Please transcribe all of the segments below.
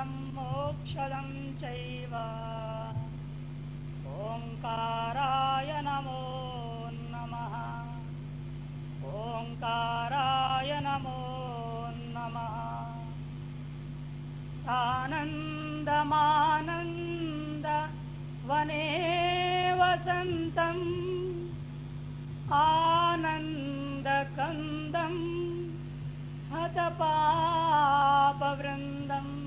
अमृतम् मोक्षदम् चैव। ओङ्काराय नमो नमः। ओङ्काराय नमो नमः। आनन्दमानन्द वने वसन्तम् आनन्दकन्दम् हतपापवृन्दम्।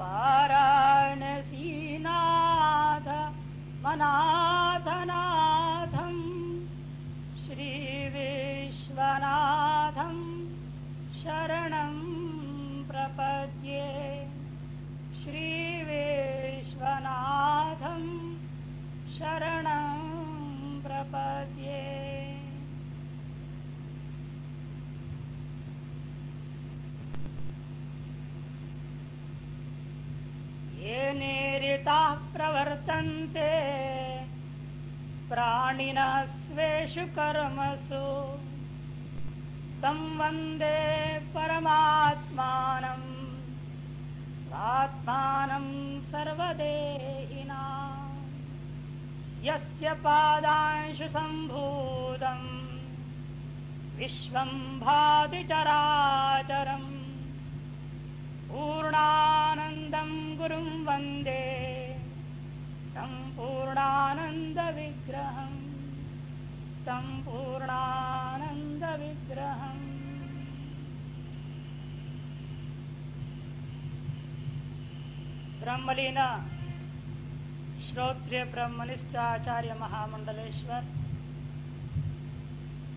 वाराणसीनाथ मनाथनाथम् श्रीविश्वनाथम् शरणं प्रपद्ये। श्रीविश्वनाथं शरणं प्रपद्ये। ये निरिताः प्रवर्तन्ते। प्राणिनः स्वेषु कर्मसु। तं वंदे परमात्मानम् स्वात्मानं सर्वदेहिना। यस्य सम्भूतम् विश्वं भाति चराचरम्। पूर्णानन्दं गुरुं वंदे। तं पूर्णानन्दविग्रहम् तं पूर्णानन्दविग्रहम् ब्रह्मलीन, श्रोत्रिय ब्रह्मनिष्ठ आचार्य महामंडलेश्वर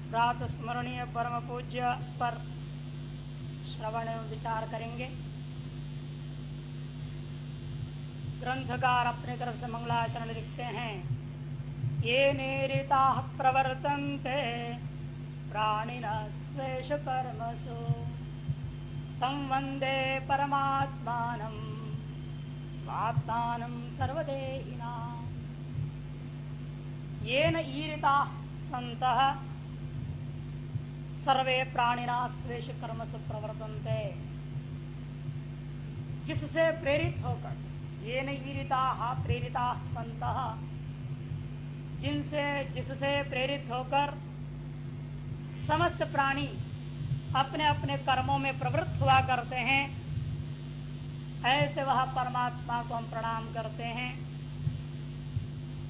प्रात स्मरणीय परम पूज्य पर श्रवण विचार करेंगे। ग्रंथकार अपने तरफ़ से मंगलाचरण लिखते हैं। ये नेरिता प्रवर्तन्ते प्राणिन स्वेश कर्मसु वंदे परमात्मानम् स्वात्मानं सर्वदेहिना। येन ईरिताः सन्तः, सर्वे प्राणिना स्वेश कर्मसु प्रवर्तन्ते। जिससे प्रेरित होकर प्रेरिता संत जिनसे, जिससे प्रेरित होकर समस्त प्राणी अपने अपने कर्मों में प्रवृत्त हुआ करते हैं, ऐसे वह परमात्मा को हम प्रणाम करते हैं,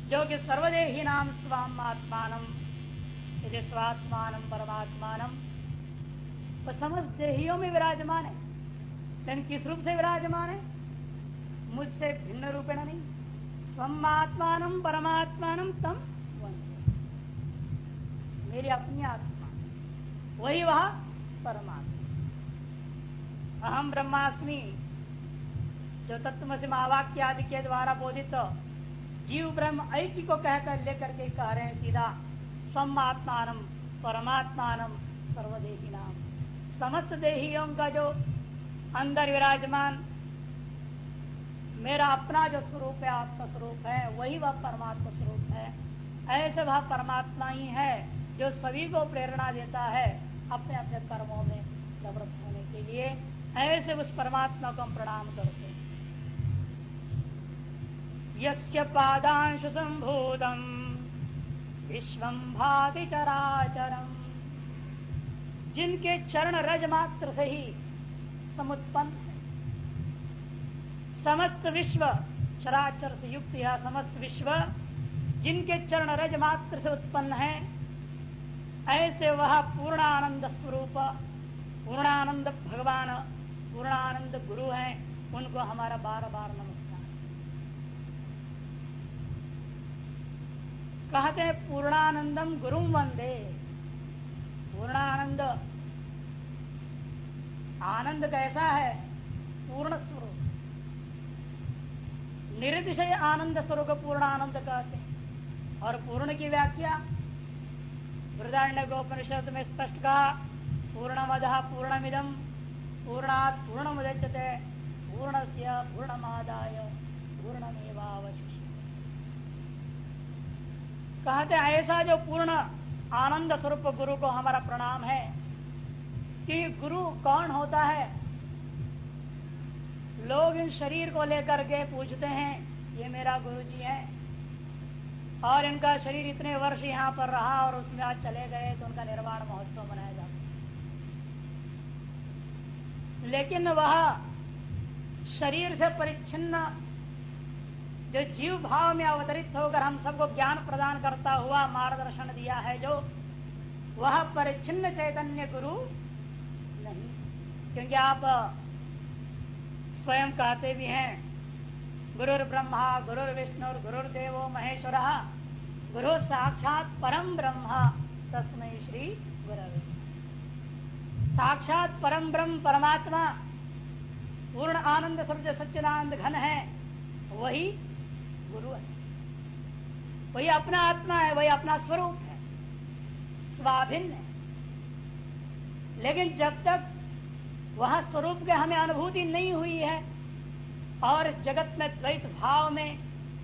जो कि सर्वदेही नाम स्वाम आत्मानम, यदि स्वात्मान परमात्मान वो समस्त देहियों में विराजमान है लेकिन किस रूप से विराजमान है मुझसे भिन्न रूपेण नहीं। स्वम आत्मान परमात्मान तम मेरी अपनी आत्मा। वही वह परमात्मा। अहम ब्रह्मास्मि, जो तत्व से महावाक्य आदि के द्वारा बोधित तो जीव ब्रह्म ऐक्य को कहकर लेकर के कह रहे हैं सीधा स्वम आत्मान परमात्मान सर्वदेही नाम समस्त देहियों का जो अंदर विराजमान मेरा अपना जो स्वरूप है आत्मा स्वरूप है, वही वह परमात्मा स्वरूप है। ऐसे वह परमात्मा ही है जो सभी को प्रेरणा देता है अपने अपने कर्मों में प्रवृत्त होने के लिए। ऐसे उस परमात्मा को हम प्रणाम करते पादांशु संभूतम विश्वम भाति चराचरम। जिनके चरण रज मात्र से ही समुत्पन्न समस्त विश्व, चराचर से युक्त या समस्त विश्व, जिनके चरण रज मात्र से उत्पन्न है, ऐसे वह पूर्णानंद स्वरूप, पूर्णानंद भगवान, पूर्णानंद गुरु हैं, उनको हमारा बार बार नमस्कार। कहते हैं, पूर्णानंदम गुरु वंदे। पूर्णानंद, आनंद कैसा है? पूर्ण स्वरूप निरतिशय आनंद स्वरूप पूर्ण आनंद कहते हैं। और पूर्ण की व्याख्या वृदारण्य गोपनिषद में स्पष्ट कहा, पूर्णमद पूर्णमिदम पूर्णात पूर्ण मुदच्यते पूर्ण से पूर्णमादाय, पूर्णमेवावशिष्य। कहते ऐसा जो पूर्ण आनंद स्वरूप गुरु को हमारा प्रणाम है, कि गुरु कौन होता है? लोग इन शरीर को लेकर के पूछते हैं, ये मेरा गुरु जी है। और इनका शरीर इतने वर्ष यहाँ पर रहा और उसमें आज चले गए तो उनका निर्वाण महोत्सव मनाया जाता लेकिन वह शरीर से परिच्छिन्न, जो जीव भाव में अवतरित होकर हम सबको ज्ञान प्रदान करता हुआ मार्गदर्शन दिया है, जो वह परिच्छिन्न चैतन्य गुरु नहीं। क्योंकि आप स्वयं कहते भी हैं। गुरुर ब्रह्मा गुरुर विष्णु गुरुर्देव, महेश्वर। गुरु साक्षात परम ब्रह्म तस्मय श्री गुरु साक्षात परम ब्रह्म परमात्मा, पूर्ण आनंद सूर्य सच्चिदानंद घन है, वही गुरु है। वही अपना आत्मा है, वही अपना स्वरूप है, स्वाभिन्न है। लेकिन जब तक वह स्वरूप के हमें अनुभूति नहीं हुई है। और जगत में द्वैत भाव में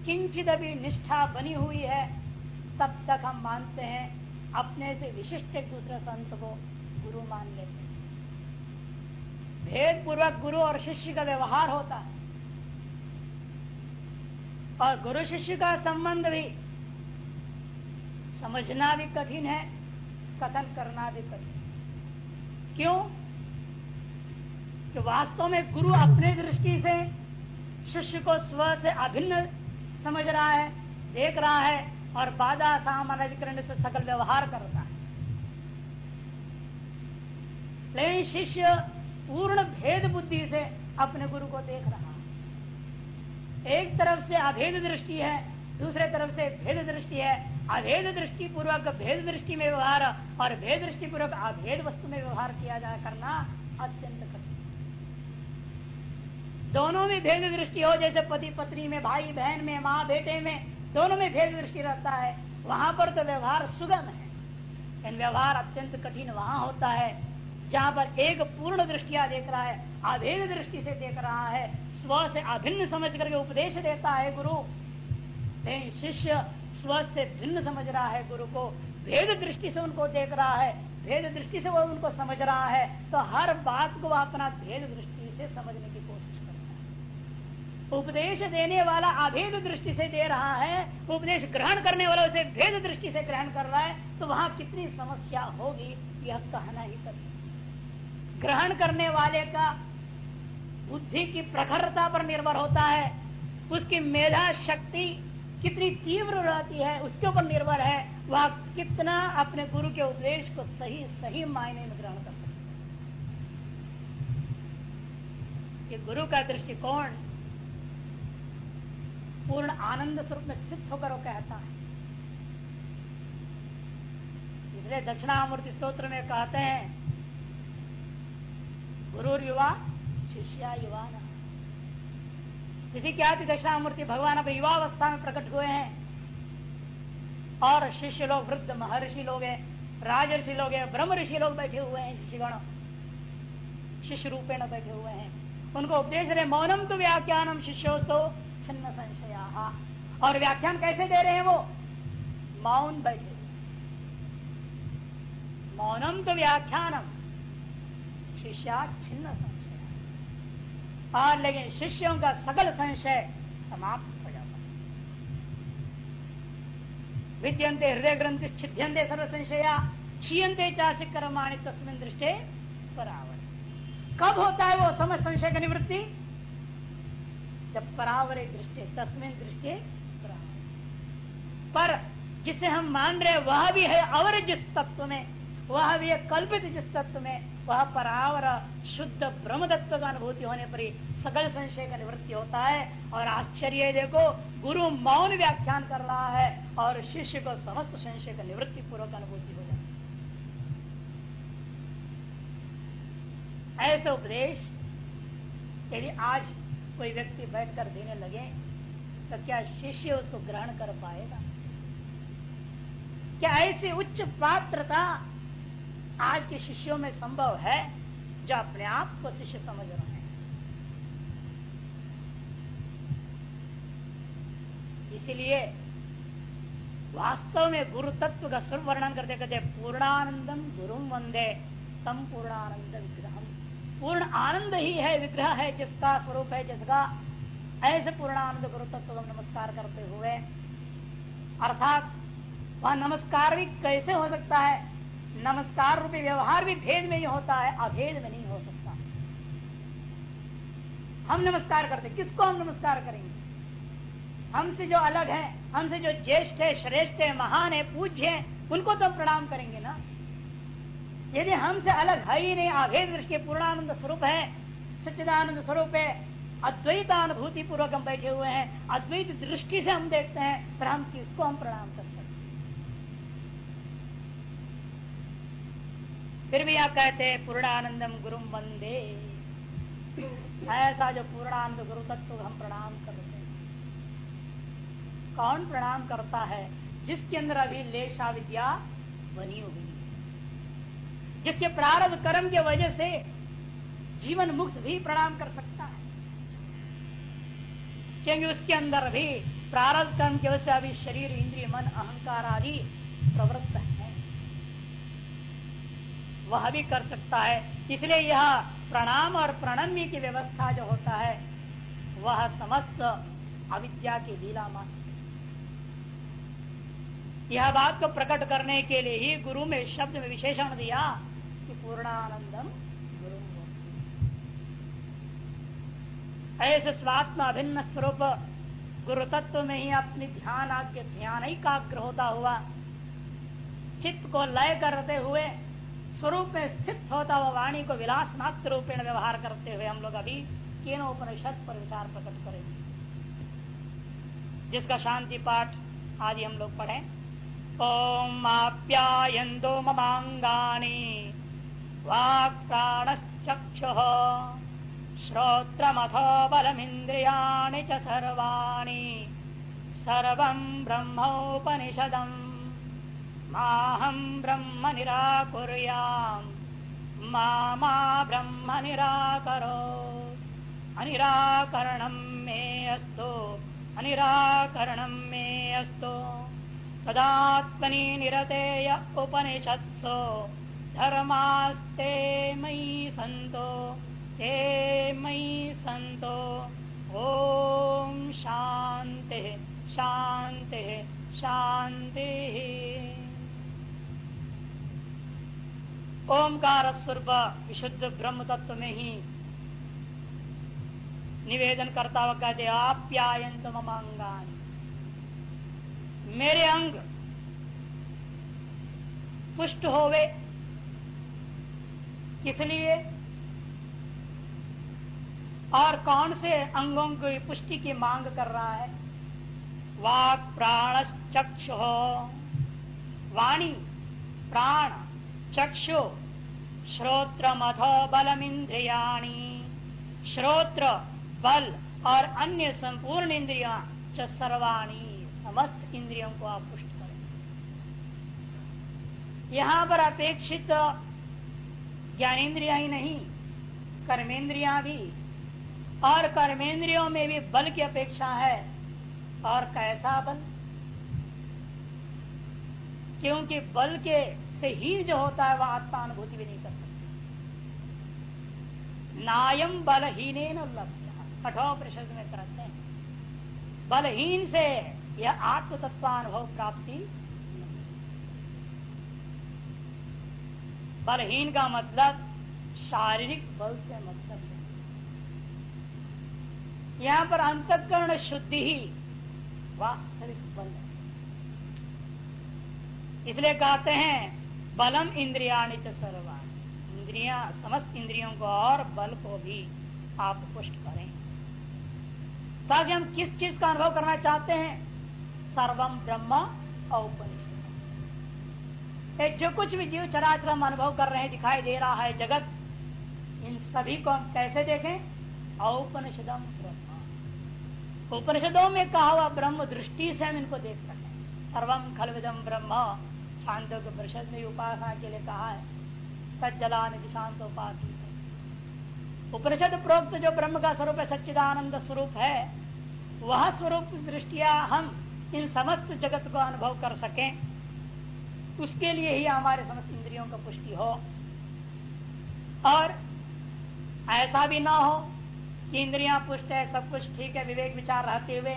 किंचित अभी निष्ठा बनी हुई है। तब तक हम मानते हैं, अपने से विशिष्ट एक दूसरे संत को गुरु मान लेते हैं। भेद पूर्वक गुरु और शिष्य का व्यवहार होता है। और गुरु शिष्य का संबंध भी समझना भी कठिन है, कथन करना भी कठिन क्यों? कि वास्तव में गुरु अपने दृष्टि से शिष्य को स्व से अभिन्न समझ रहा है, देख रहा है और बाधा सामान्यकरण से सकल व्यवहार करता है। लेकिन शिष्य पूर्ण भेद बुद्धि से अपने गुरु को देख रहा है। एक तरफ़ से अभेद दृष्टि है, दूसरे तरफ़ से भेद दृष्टि है। अभेद दृष्टि पूर्वक भेद दृष्टि में व्यवहार और भेद दृष्टि पूर्वक अभेद वस्तु में व्यवहार किया जा करना अत्यंत कठिन दोनों में भेद दृष्टि हो, जैसे पति, पत्नी में, भाई, बहन में, माँ, बेटे में, दोनों में भेद दृष्टि रहता है। वहाँ पर तो व्यवहार सुगम है। लेकिन व्यवहार अत्यंत कठिन वहाँ होता है, जहाँ पर एक पूर्ण दृष्टिया देख रहा है, अभेद दृष्टि से देख रहा है, स्व से अभिन्न समझ करके उपदेश देता है गुरु। लेकिन शिष्य स्व से भिन्न समझ रहा है गुरु को, भेद दृष्टि से उनको देख रहा है, भेद दृष्टि से वो उनको समझ रहा है तो हर बात को अपना भेद दृष्टि से समझने की उपदेश देने वाला अभेद दृष्टि से दे रहा है, उपदेश ग्रहण करने वाला उसे भेद दृष्टि से ग्रहण कर रहा है तो वहाँ कितनी समस्या होगी, यह कहना ही कर ग्रहण करने वाले का बुद्धि की प्रखरता पर निर्भर होता है, उसकी मेधा शक्ति कितनी तीव्र रहती है, उसके ऊपर निर्भर है, वह कितना अपने गुरु के उपदेश को सही सही मायने में ग्रहण कर सकता ये गुरु का दृष्टिकोण पूर्ण आनंद स्वरूप में स्थित होकर वो कहता है। इसलिए दक्षिणामूर्ति स्त्रोत्र में कहते हैं गुरु युवा, शिष्या युवा स्थिति क्या थी दक्षिणामूर्ति? भगवान अब युवावस्था में प्रकट हुए हैं। और शिष्य लोग, वृद्ध महर्षि लोग हैं, राजर्षि लोग हैं ब्रह्म ऋषि लोग बैठे हुए हैं शिष्यगण शिष्य रूपेण बैठे हुए हैं। उनको उपदेश रहे, मौनम तो व्याख्यानम शिष्यो तो छिन्न संशया और व्याख्यान कैसे दे रहे हैं वो? मौन बैठे। मौनम तो व्याख्यानम। शिष्या छिन्न संशय और लेकिन शिष्यों का सकल संशय समाप्त हो जाता विद्यंते हृदय ग्रंथि छिद्यंते सर्व संशया क्षीयते चाशिक कर्माणी तस्मिन दृष्टि परावर कब होता है वो समझ संशय की निवृत्ति? जब परावरे दृष्टि, तस्मिन दृष्टि पर जिसे हम मान रहे वह भी है अवर जिस तत्व में, वह भी है कल्पित जिस तत्व में, वह परावर शुद्ध ब्रह्म तत्व का अनुभूति होने पर ही सकल संशय का निवृत्ति होता है। और आश्चर्य देखो, गुरु मौन व्याख्यान कर रहा है और शिष्य को समस्त संशय का निवृत्ति पूर्वक अनुभूति हो जाती ऐसे उपदेश यदि आज कोई व्यक्ति बैठकर देने लगे तो क्या शिष्य उसको ग्रहण कर पाएगा? क्या ऐसी उच्च पात्रता आज के शिष्यों में संभव है, जो अपने आप को शिष्य समझ रहे हैं? इसलिए वास्तव में गुरु तत्व का स्वरूप वर्णन करते कहते पूर्णानंदम गुरु वंदे तम पूर्णानंद विग्रह पूर्ण आनंद ही है, विग्रह है, जिसका स्वरूप है, जिसका ऐसे पूर्ण आनंद गुरु तत्व को नमस्कार करते हुए, अर्थात वह नमस्कार भी कैसे हो सकता है? नमस्कार रूपी व्यवहार भी भेद में ही होता है, अभेद में नहीं हो सकता। हम नमस्कार करते किसको हम नमस्कार करेंगे? हमसे जो अलग है, हमसे जो ज्येष्ठ है, श्रेष्ठ है, महान है, पूज्य है, उनको तो प्रणाम करेंगे ना? यदि हमसे अलग है ही नहीं अभेद दृष्टि पूर्णानंद स्वरूप है, सच्चिदानंद स्वरूप है अद्वैत अनुभूति पूर्वक हम बैठे हुए हैं, अद्वैत दृष्टि से हम देखते हैं पर हम किसको हम प्रणाम कर सकते फिर भी आप कहते हैं, पूर्णानंदम गुरु वंदे। ऐसा जो पूर्णानंद गुरु तत्व हम प्रणाम करते हैं। कौन प्रणाम करता है? जिसके अंदर अभी लेशा विद्या बनी हुई जिसके प्रारब्ध कर्म के वजह से जीवन मुक्त भी प्रणाम कर सकता है। क्योंकि उसके अंदर भी प्रारब्ध कर्म की वजह से अभी शरीर, इंद्रिय, मन, अहंकार आदि प्रवृत्त है। वह भी कर सकता है। इसलिए यह प्रणाम और प्रणम्य की व्यवस्था जो होता है, वह समस्त अविद्या की लीला मात्र। यह बात को प्रकट करने के लिए ही गुरु में शब्द में विशेषण दिया। पूर्णानंदम गुरु ऐसे स्वात्म अभिन्न स्वरूप गुरु तत्व में ही अपनी ध्यान आगे ध्यान एकाग्र होता हुआ, चित्त को लय करते हुए स्वरूप में स्थित होता हुआ वाणी को विलास मात्र रूपेण व्यवहार करते हुए हम लोग अभी केन उपनिषद पर विचार प्रकट करेंगे। जिसका शांति पाठ आदि हम लोग पढ़े। ओम ममाङ्गानि वाक्प्राणश्चक्षुः श्रोत्रमथो बलमिन्द्रियाणि च सर्वाणि। सर्वम् ब्रह्मोपनिषदम्। माहम् ब्रह्म निराकुर्याम्। मा मा ब्रह्म निराकरो। अनिराकरणम् मे अस्तु। अनिराकरणम् मे अस्तु। तदात्मनि निरतेय उपनिषत्सु। धर्मास्ते मयि संतो ते मयि संतो ॐ शान्तिः शान्तिः शांति ओंकार स्वरूप विशुद्ध ब्रह्म तत्व में ही निवेदन करता हुआ कहते आप्यायंत ममांगान मेरे अंग पुष्ट होवे किस लिए? और कौन से अंगों की पुष्टि की मांग कर रहा है? वाक, प्राण, चक्षु। वाणी, प्राण, चक्षु। श्रोत्र मथो बलम, इंद्रियाणी। श्रोत्र, बल और अन्य संपूर्ण इंद्रिया च सर्वाणी, समस्त इंद्रियों को आप पुष्ट करें। यहाँ पर अपेक्षित ज्ञानेन्द्रिया ही नहीं कर्मेंद्रिया भी और कर्मेंद्रियों में भी बल की अपेक्षा है। और कैसा बल? क्योंकि बल के से ही जो होता है, वह आत्मानुभूति भी नहीं कर सकता। नायम बलहीन कठोर परिषद में करते हैं। बलहीन से यह आत्म तत्वानुभव प्राप्ति बलहीन का मतलब शारीरिक बल से मतलब है। यहाँ पर अंतकरण शुद्धि ही वास्तविक बल है। इसलिए कहते हैं, बलम इंद्रिया सर्वा इंद्रिया, समस्त इंद्रियों को और बल को भी आप पुष्ट करें। ताकि हम किस चीज़ का अनुभव करना चाहते हैं? सर्वम ब्रह्म औपनिषद जो कुछ भी जीव चराचर हम अनुभव कर रहे हैं, दिखाई दे रहा है जगत, इन सभी को हम कैसे देखें? औपनिषदम ब्रह्म। उपनिषदों में कहा हुआ ब्रह्म दृष्टि से हम इनको देख सकते सर्वम खलविदम ब्रह्म। शांत परिषद में उपासना के लिए कहा है तजलान शांत उपासना। उपनिषद प्रोक्त जो ब्रह्म का स्वरूप है, सच्चिदानंद स्वरूप है, वह स्वरूप दृष्टिया हम इन समस्त जगत को अनुभव कर सकें। उसके लिए ही हमारे समस्त इंद्रियों का पुष्टि हो। और ऐसा भी ना हो कि इंद्रियाँ पुष्ट है, सब कुछ ठीक है, विवेक विचार रहते हुए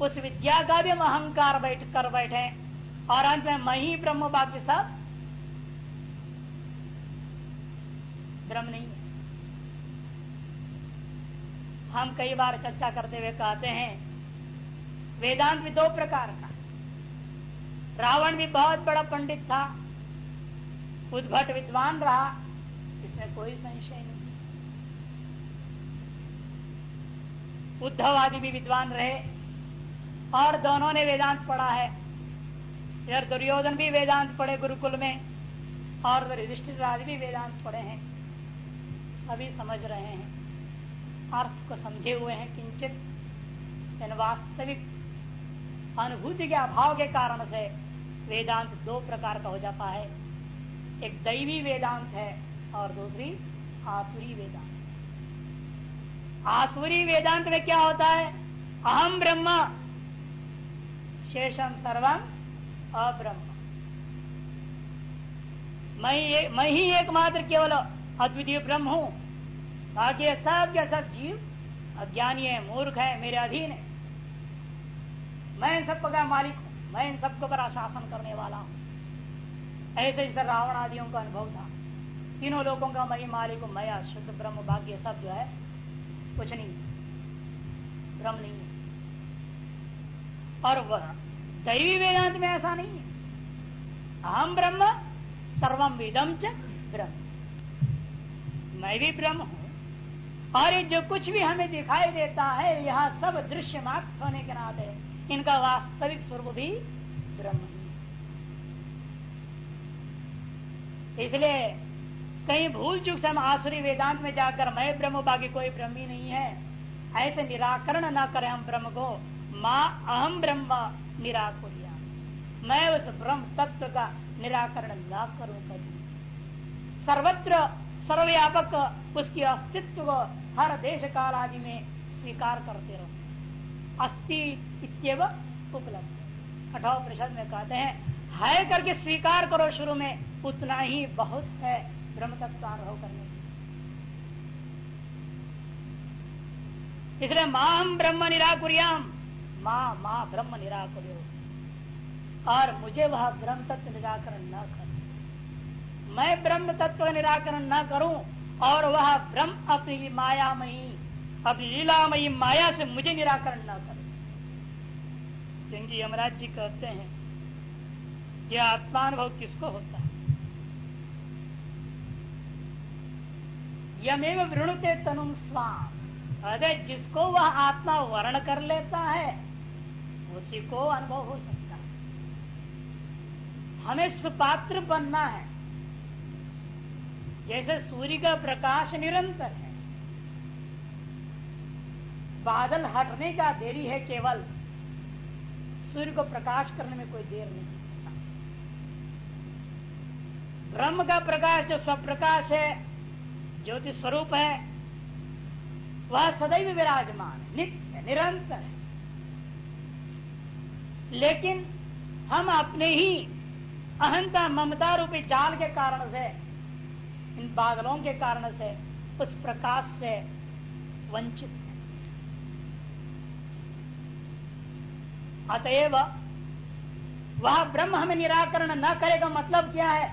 उस विद्या का भी हम अहंकार बैठ कर बैठे और अंत में मही ब्रह्म बाकी सब ब्रह्म नहीं है। हम कई बार चर्चा करते हुए कहते हैं, वेदांत भी दो प्रकार का। रावण भी बहुत बड़ा पंडित था। उद्भट विद्वान रहा, इसमें कोई संशय नहीं। उद्धव आदि भी विद्वान रहे, और दोनों ने वेदांत पढ़ा है। इधर दुर्योधन भी वेदांत पढ़े गुरुकुल में, और युधिष्ठिर आदि भी वेदांत पढ़े हैं। सभी समझ रहे हैं। अर्थ को समझे हुए हैं किंचित। वास्तविक अनुभूति के अभाव के कारण से वेदांत दो प्रकार का हो जाता है। एक दैवी वेदांत है और दूसरी आसुरी वेदांत। आसुरी वेदांत में क्या होता है? अहम ब्रह्म शेषम सर्वम अब्रह्म। मैं मैं ही एकमात्र केवल अद्वितीय ब्रह्म हूँ। बाकी सब के सब जीव, अज्ञानी है, मूर्ख है, मेरे अधीन है। मैं सबको मालिक हूँ। मैं इन सबको पर शासन करने वाला हूँ। ऐसे जैसे रावण आदियों का अनुभव था। तीनों लोगों का मैं मालिक हूँ मैं शुद्ध ब्रह्म भाग्य सब जो है, कुछ नहीं ब्रह्म नहीं है। और वह दैवी वेदांत में ऐसा नहीं है। अहम ब्रह्म सर्वम विदम च ब्रह्म। मैं भी ब्रह्म हूँ। और ये जो कुछ भी हमें दिखाई देता है, यह सब दृश्य मात्र होने के नाते इनका वास्तविक स्वरूप भी ब्रह्म इसलिए कहीं भूल चुक से हम आसुरी वेदांत में जाकर मैं ब्रह्म, बाकी कोई ब्रह्म ही नहीं है। ऐसे निराकरण ना करें हम ब्रह्म को। माँ अहम ब्रह्म निराकुरिया मैं उस ब्रह्म तत्व का निराकरण न करूँ कभी। सर्वत्र सर्वव्यापक उसकी अस्तित्व को हर देश काल आदि में स्वीकार करते रहो। अस्थि इतव उपलब्ध अठाव परिषद में कहते हैं, है करके स्वीकार करो शुरू में, उतना ही बहुत है ब्रह्म तत्व अनुभव करने इसलिए माँ हम ब्रह्म निराकुरियाम। माँ माँ ब्रह्म निराकुर और मुझे वह ब्रह्म तत्व निराकरण न कर। मैं ब्रह्म तत्व का निराकरण न करूँ और वह ब्रह्म अपनी मायामयी अपनी लीलामयी माया से मुझे निराकरण न करे। क्योंकि यमराज जी कहते हैं कि आत्मानुभव किसको होता है? यमेव वृणुते तनुम स्वाम। अरे, जिसको वह आत्मा वर्ण कर लेता है, उसी को अनुभव हो सकता है। हमें सुपात्र बनना है। जैसे सूर्य का प्रकाश निरंतर है बादल हटने का देरी है केवल। सूर्य को प्रकाश करने में कोई देर नहीं। ब्रह्म का प्रकाश जो स्वप्रकाश है, ज्योति स्वरूप है, वह सदैव विराजमान है, नित्य, निरंतर है। लेकिन हम अपने ही अहंता ममता रूपी जाल के कारण से, इन बादलों के कारण से, उस प्रकाश से वंचित है अतएव वह ब्रह्म हमें निराकरण न करेगा मतलब क्या है?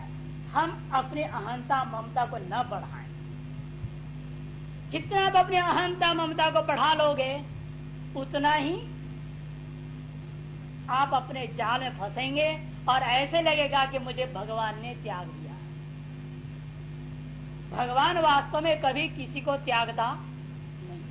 हम अपने अहंता ममता को न बढ़ाएँ। जितना आप अपने अहंता ममता को बढ़ा लोगे, उतना ही आप अपने जाल में फंसेंगे और ऐसे लगेगा कि मुझे भगवान ने त्याग दिया। भगवान वास्तव में कभी किसी को त्यागता नहीं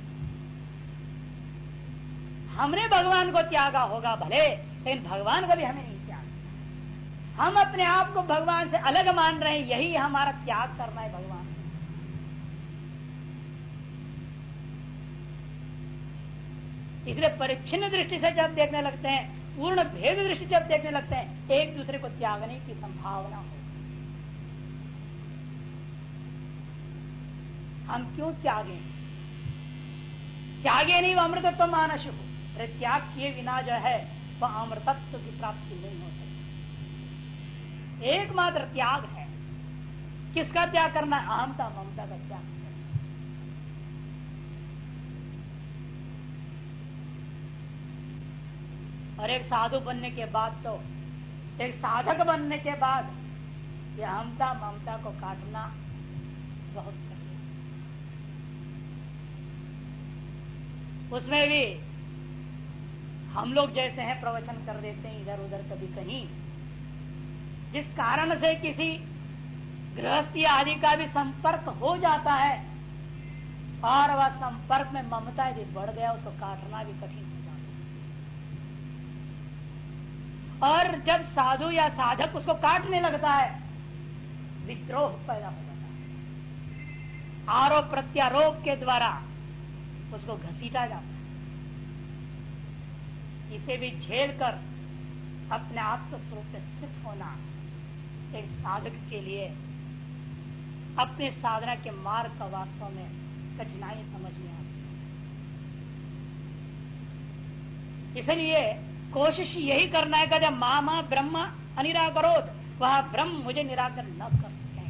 हमने भगवान को त्यागा होगा, भले, लेकिन भगवान कभी हमें नहीं त्याग हम अपने आप को भगवान से अलग मान रहे हैं, यही हमारा त्याग करना है भगवान। इसलिए परिच्छिन्न दृष्टि से जब देखने लगते हैं, पूर्ण भेद दृष्टि जब देखने लगते हैं, एक दूसरे को त्यागने की संभावना हो। हम क्यों त्यागे? त्यागे नहीं वो अमृतत्व मानस हो। त्याग किए बिना जो है, वह अमृतत्व की प्राप्ति नहीं हो सकती। एकमात्र त्याग है। किसका त्याग करना है? अहमता ममता का त्याग। और एक साधु बनने के बाद तो एक साधक बनने के बाद, ये अहमता ममता को काटना बहुत कठिन उसमें भी हम लोग जैसे हैं प्रवचन कर देते हैं इधर उधर कभी कहीं। जिस कारण से किसी गृहस्थी आदि का भी संपर्क हो जाता है, और वह संपर्क में ममता यदि बढ़ गया उसको काटना भी कठिन हो जाता है। और जब साधु या साधक उसको काटने लगता है, विद्रोह पैदा हो जाता है। आरोप प्रत्यारोप के द्वारा उसको घसीटा जाता है। इसे भी झेल कर अपने आत्म स्वरूप स्थित होना, एक साधक के लिए, अपने साधना के मार्ग का वास्तव में कठिनाई समझ में आती है। इसलिए कोशिश यही करना है कि जब मामा ब्रह्म अनिराकरोध वह ब्रह्म मुझे निराकर न कर सके।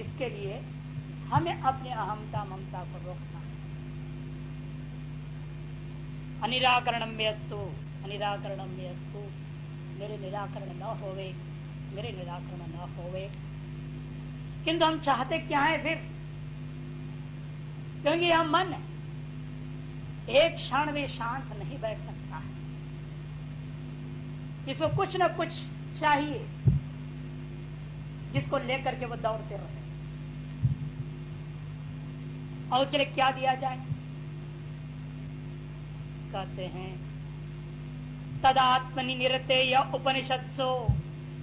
इसके लिए हमें अपनी अहमता ममता को रोकना है में अस्तु मेरे निराकरण न होवे, मेरे निराकरण न होवे। किंतु हम चाहते क्या है फिर? क्योंकि यह मन एक क्षण भी शांत नहीं बैठ सकता है। इसको कुछ न कुछ चाहिए, जिसको लेकर के वो दौड़ते रहे। और उसके लिए क्या दिया जाए? कहते हैं। तदात्मनि निरते या उपनिषत्सो।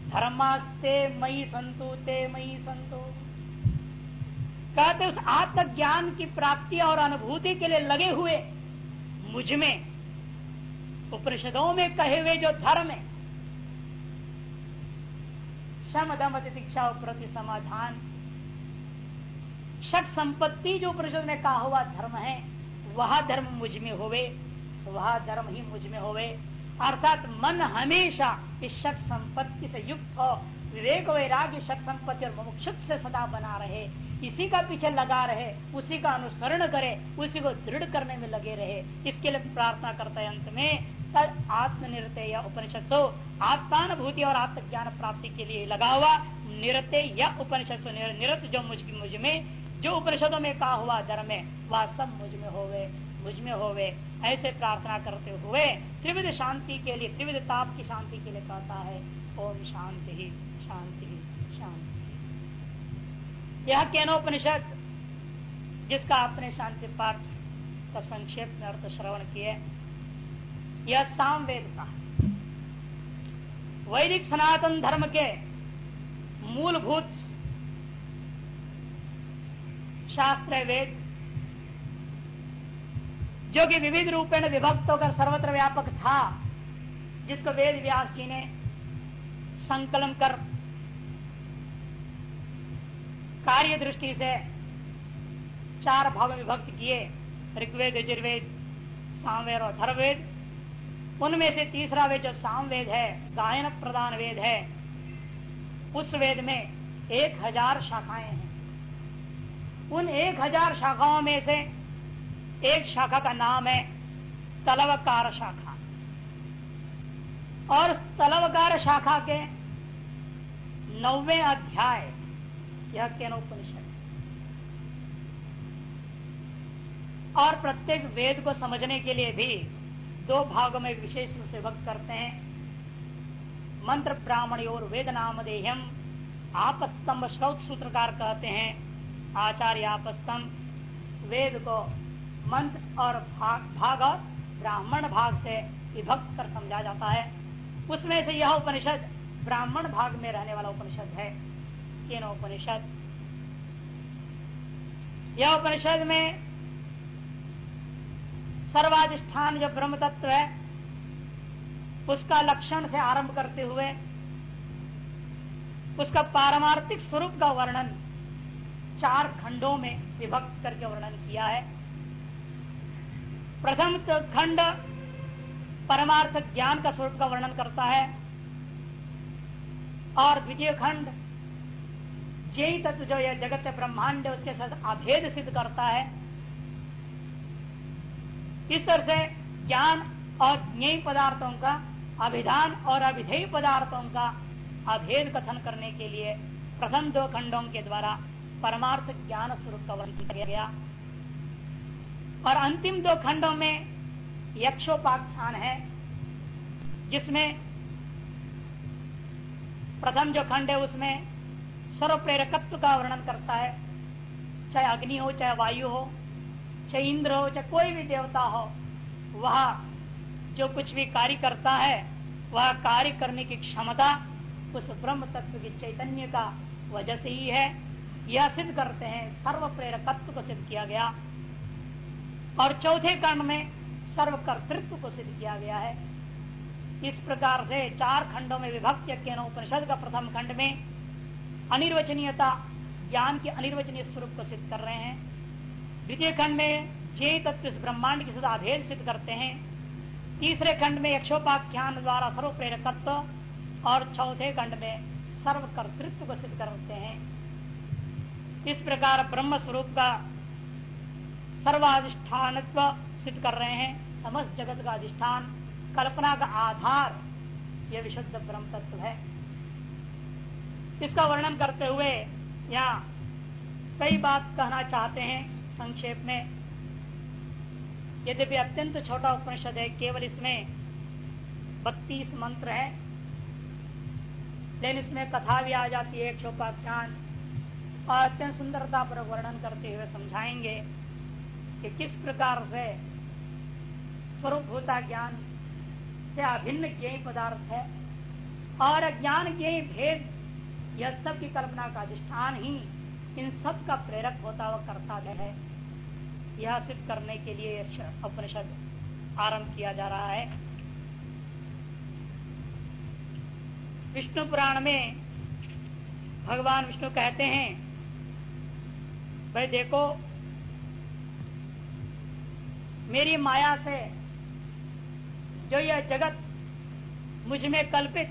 धर्मास्ते मई संतु ते मई संतो कहते उस आत्मज्ञान की प्राप्ति और अनुभूति के लिए लगे हुए मुझमें, उपनिषदों में कहे हुए जो धर्म है सम दम तिक्षा प्रति समाधान, शक संपत्ति जो उपनिषद में कहा हुआ धर्म है, वह धर्म मुझमें होवे। वह धर्म ही मुझमें होवे। अर्थात मन हमेशा इस शक संपत्ति से युक्त हो। विवेक वैराग्य शक संपत्ति और मुमुक्षुत से सदा बना रहे। इसी का पीछे लगा रहे, उसी का अनुसरण करे, उसी को दृढ़ करने में लगे रहे। इसके लिए प्रार्थना करते हैं अंत में, तद आत्मनिरते या उपनिषद सो आत्मानुभूति और आत्मज्ञान प्राप्ति के लिए लगा हुआ निरते या उपनिषद सो निरत जो मुझ मुझमें, जो उपनिषदों में कहा हुआ धर्म है, वह सब मुझमें होवे। मुझमें होवे, ऐसे प्रार्थना करते हुए त्रिविध शांति के लिए, त्रिविध ताप की शांति के लिए कहता है, ओम शांति ही शांति ही, शांति यह केनोपनिषद जिसका आपने शांति पाठ का संक्षेप में अर्थ श्रवण किए यह सामवेद का वैदिक सनातन धर्म के मूलभूत शास्त्र वेद जो कि विविध रूपेण विभक्त होकर सर्वत्र व्यापक था, जिसको वेद व्यास जी ने संकलन कर कार्य दृष्टि से चार भाव विभक्त किए, ऋग्वेद, यजुर्वेद, सामवेद और धर्मवेद। उनमें से तीसरा वेद जो सामवेद है, गायन प्रदान वेद है, उस वेद में एक हज़ार शाखाएँ हैं। उन एक हज़ार शाखाओं में से एक शाखा का नाम है तलवकार शाखा। और तलवकार शाखा के नौवे अध्याय, यह केनोपनिषद और प्रत्येक वेद को समझने के लिए भी दो भागों में विशेष रूप से वक्त करते हैं। मंत्र ब्राह्मण और वेद नाम देहम आपस्तंभ श्रौत सूत्रकार कहते हैं, आचार्य आपस्तंभ वेद को मंत्र और भाग भाग और ब्राह्मण भाग से विभक्त कर समझा जाता है। उसमें से यह उपनिषद ब्राह्मण भाग में रहने वाला उपनिषद है। केन उपनिषद। यह उपनिषद में सर्वाधिष्ठान जो ब्रह्म तत्व है, उसका लक्षण से आरंभ करते हुए, उसका पारमार्थिक स्वरूप का वर्णन चार खंडों में विभक्त करके वर्णन किया है। प्रथम खंड परमार्थ ज्ञान का स्वरूप का वर्णन करता है। और द्वितीय खंड जय तत्व जो यह जगत ब्रह्मांड, उसके साथ अभेद सिद्ध करता है। इस तरह से ज्ञान और ज्ञ पदार्थों का, अभिधान और अभिधेय पदार्थों का अभेद कथन करने के लिए प्रथम दो खंडों के द्वारा परमार्थ ज्ञान स्वरूप का वर्णन किया गया। और अंतिम दो खंडों में यक्षोपाख्यान है, जिसमें प्रथम जो खंड है उसमें सर्व प्रेरकत्व का वर्णन करता है। चाहे अग्नि हो, चाहे वायु हो, चाहे इंद्र हो, चाहे कोई भी देवता हो, वह जो कुछ भी कार्य करता है, वह कार्य करने की क्षमता उस ब्रह्म तत्व के चैतन्य का वजह से ही है। यह सिद्ध करते हैं सर्व प्रेरकत्व को सिद्ध किया गया। और चौथे कांड में सर्व कर्तृत्व को सिद्ध किया गया है। इस प्रकार से चार खंडों में विभक्त उपनिषद का प्रथम खंड में अनिर्वचनीयता, ज्ञान के अनिर्वचनीय स्वरूप को सिद्ध कर रहे हैं। द्वितीय खंड में जे तत्व ब्रह्मांड की सदा भेद सिद्ध करते हैं। तीसरे खंड में यक्षोपाख्यान द्वारा सर्व प्रेरकत्व और चौथे खंड में सर्व कर्तृत्व को सिद्ध करते हैं। इस प्रकार ब्रह्म स्वरूप का सर्वाधिष्ठान सिद्ध कर रहे हैं, समस्त जगत का अधिष्ठान, कल्पना का आधार यह विशुद्ध ब्रह्म तत्व है। इसका वर्णन करते हुए यहाँ कई बात कहना चाहते हैं संक्षेप में। यद्यपि अत्यंत छोटा उपनिषद है, केवल इसमें बत्तीस मंत्र है, लेकिन इसमें कथा भी आ जाती है, एक क्षोपाख्यान और अत्यंत सुंदरता पर वर्णन करते हुए समझाएँगे। कि किस प्रकार से स्वरूप होता ज्ञान से अभिन्न ज्ञ पदार्थ है? और ज्ञान ज्ञ भेद, यह सब की कल्पना का अधिष्ठान ही इन सब का प्रेरक होता हुआ करता है। यह सिद्ध करने के लिए उपनिषद आरंभ किया जा रहा है। विष्णु पुराण में भगवान विष्णु कहते हैं, भाई देखो मेरी माया से जो यह जगत मुझमें कल्पित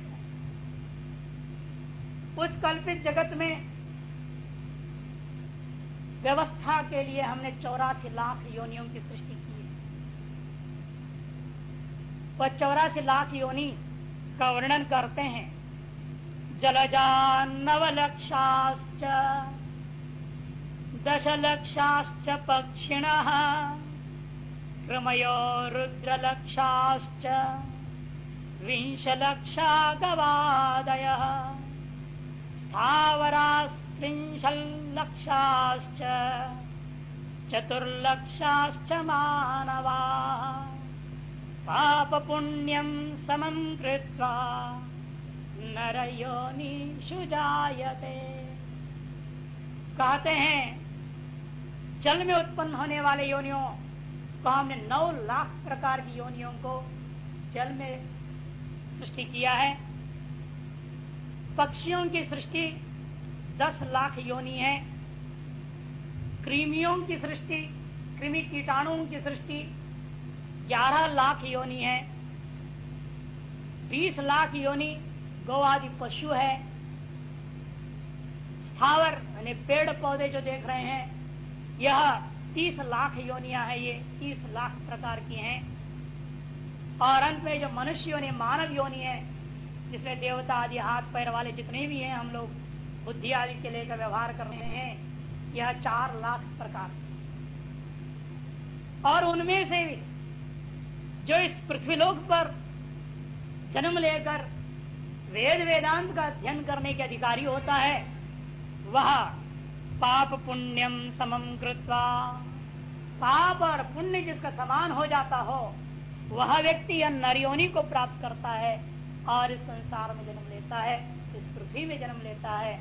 उस कल्पित जगत में व्यवस्था के लिए हमने चौरासी लाख योनियों की सृष्टि की है। वह चौरासी लाख योनि का वर्णन करते हैं, जलजान्नवलक्षाश्च, दशलक्षाश्च पक्षिण क्रमयो रुद्रलक्षाश्च विंशलक्षा गवादय स्थावरास्त्रिंशल्लक्षाश्च चतुर्लक्षाश्च मानवा पाप पुण्यम समं कृत्वा नरयोनिषु जायते। कहते हैं, जल में उत्पन्न होने वाले योनियों को हमने नौ लाख प्रकार की योनियों को जल में सृष्टि किया है। पक्षियों की सृष्टि दस लाख योनि है। कृमियों की सृष्टि, कृमि कीटाणुओं की सृष्टि ग्यारह लाख योनि है। बीस लाख योनि गौ आदि पशु है। स्थावर, यानी पेड़ पौधे जो देख रहे हैं, यह तीस लाख योनिया है ये, तीस लाख प्रकार की हैं। और अंत में जो मनुष्य योनि मानव योनि है, जिसमें देवता आदि हाथ पैर वाले जितने भी हैं, हम लोग बुद्धि आदि के लेकर व्यवहार कर रहे हैं, यह चार लाख प्रकार। और उनमें से भी, जो इस पृथ्वीलोक पर जन्म लेकर वेद वेदांत का अध्ययन करने के अधिकारी होता है, वह पाप पुण्यम समम कृत्वा। पाप और पुण्य जिसका समान हो जाता हो, वह व्यक्ति या नरियोनी को प्राप्त करता है और इस संसार में जन्म लेता है, इस पृथ्वी में जन्म लेता है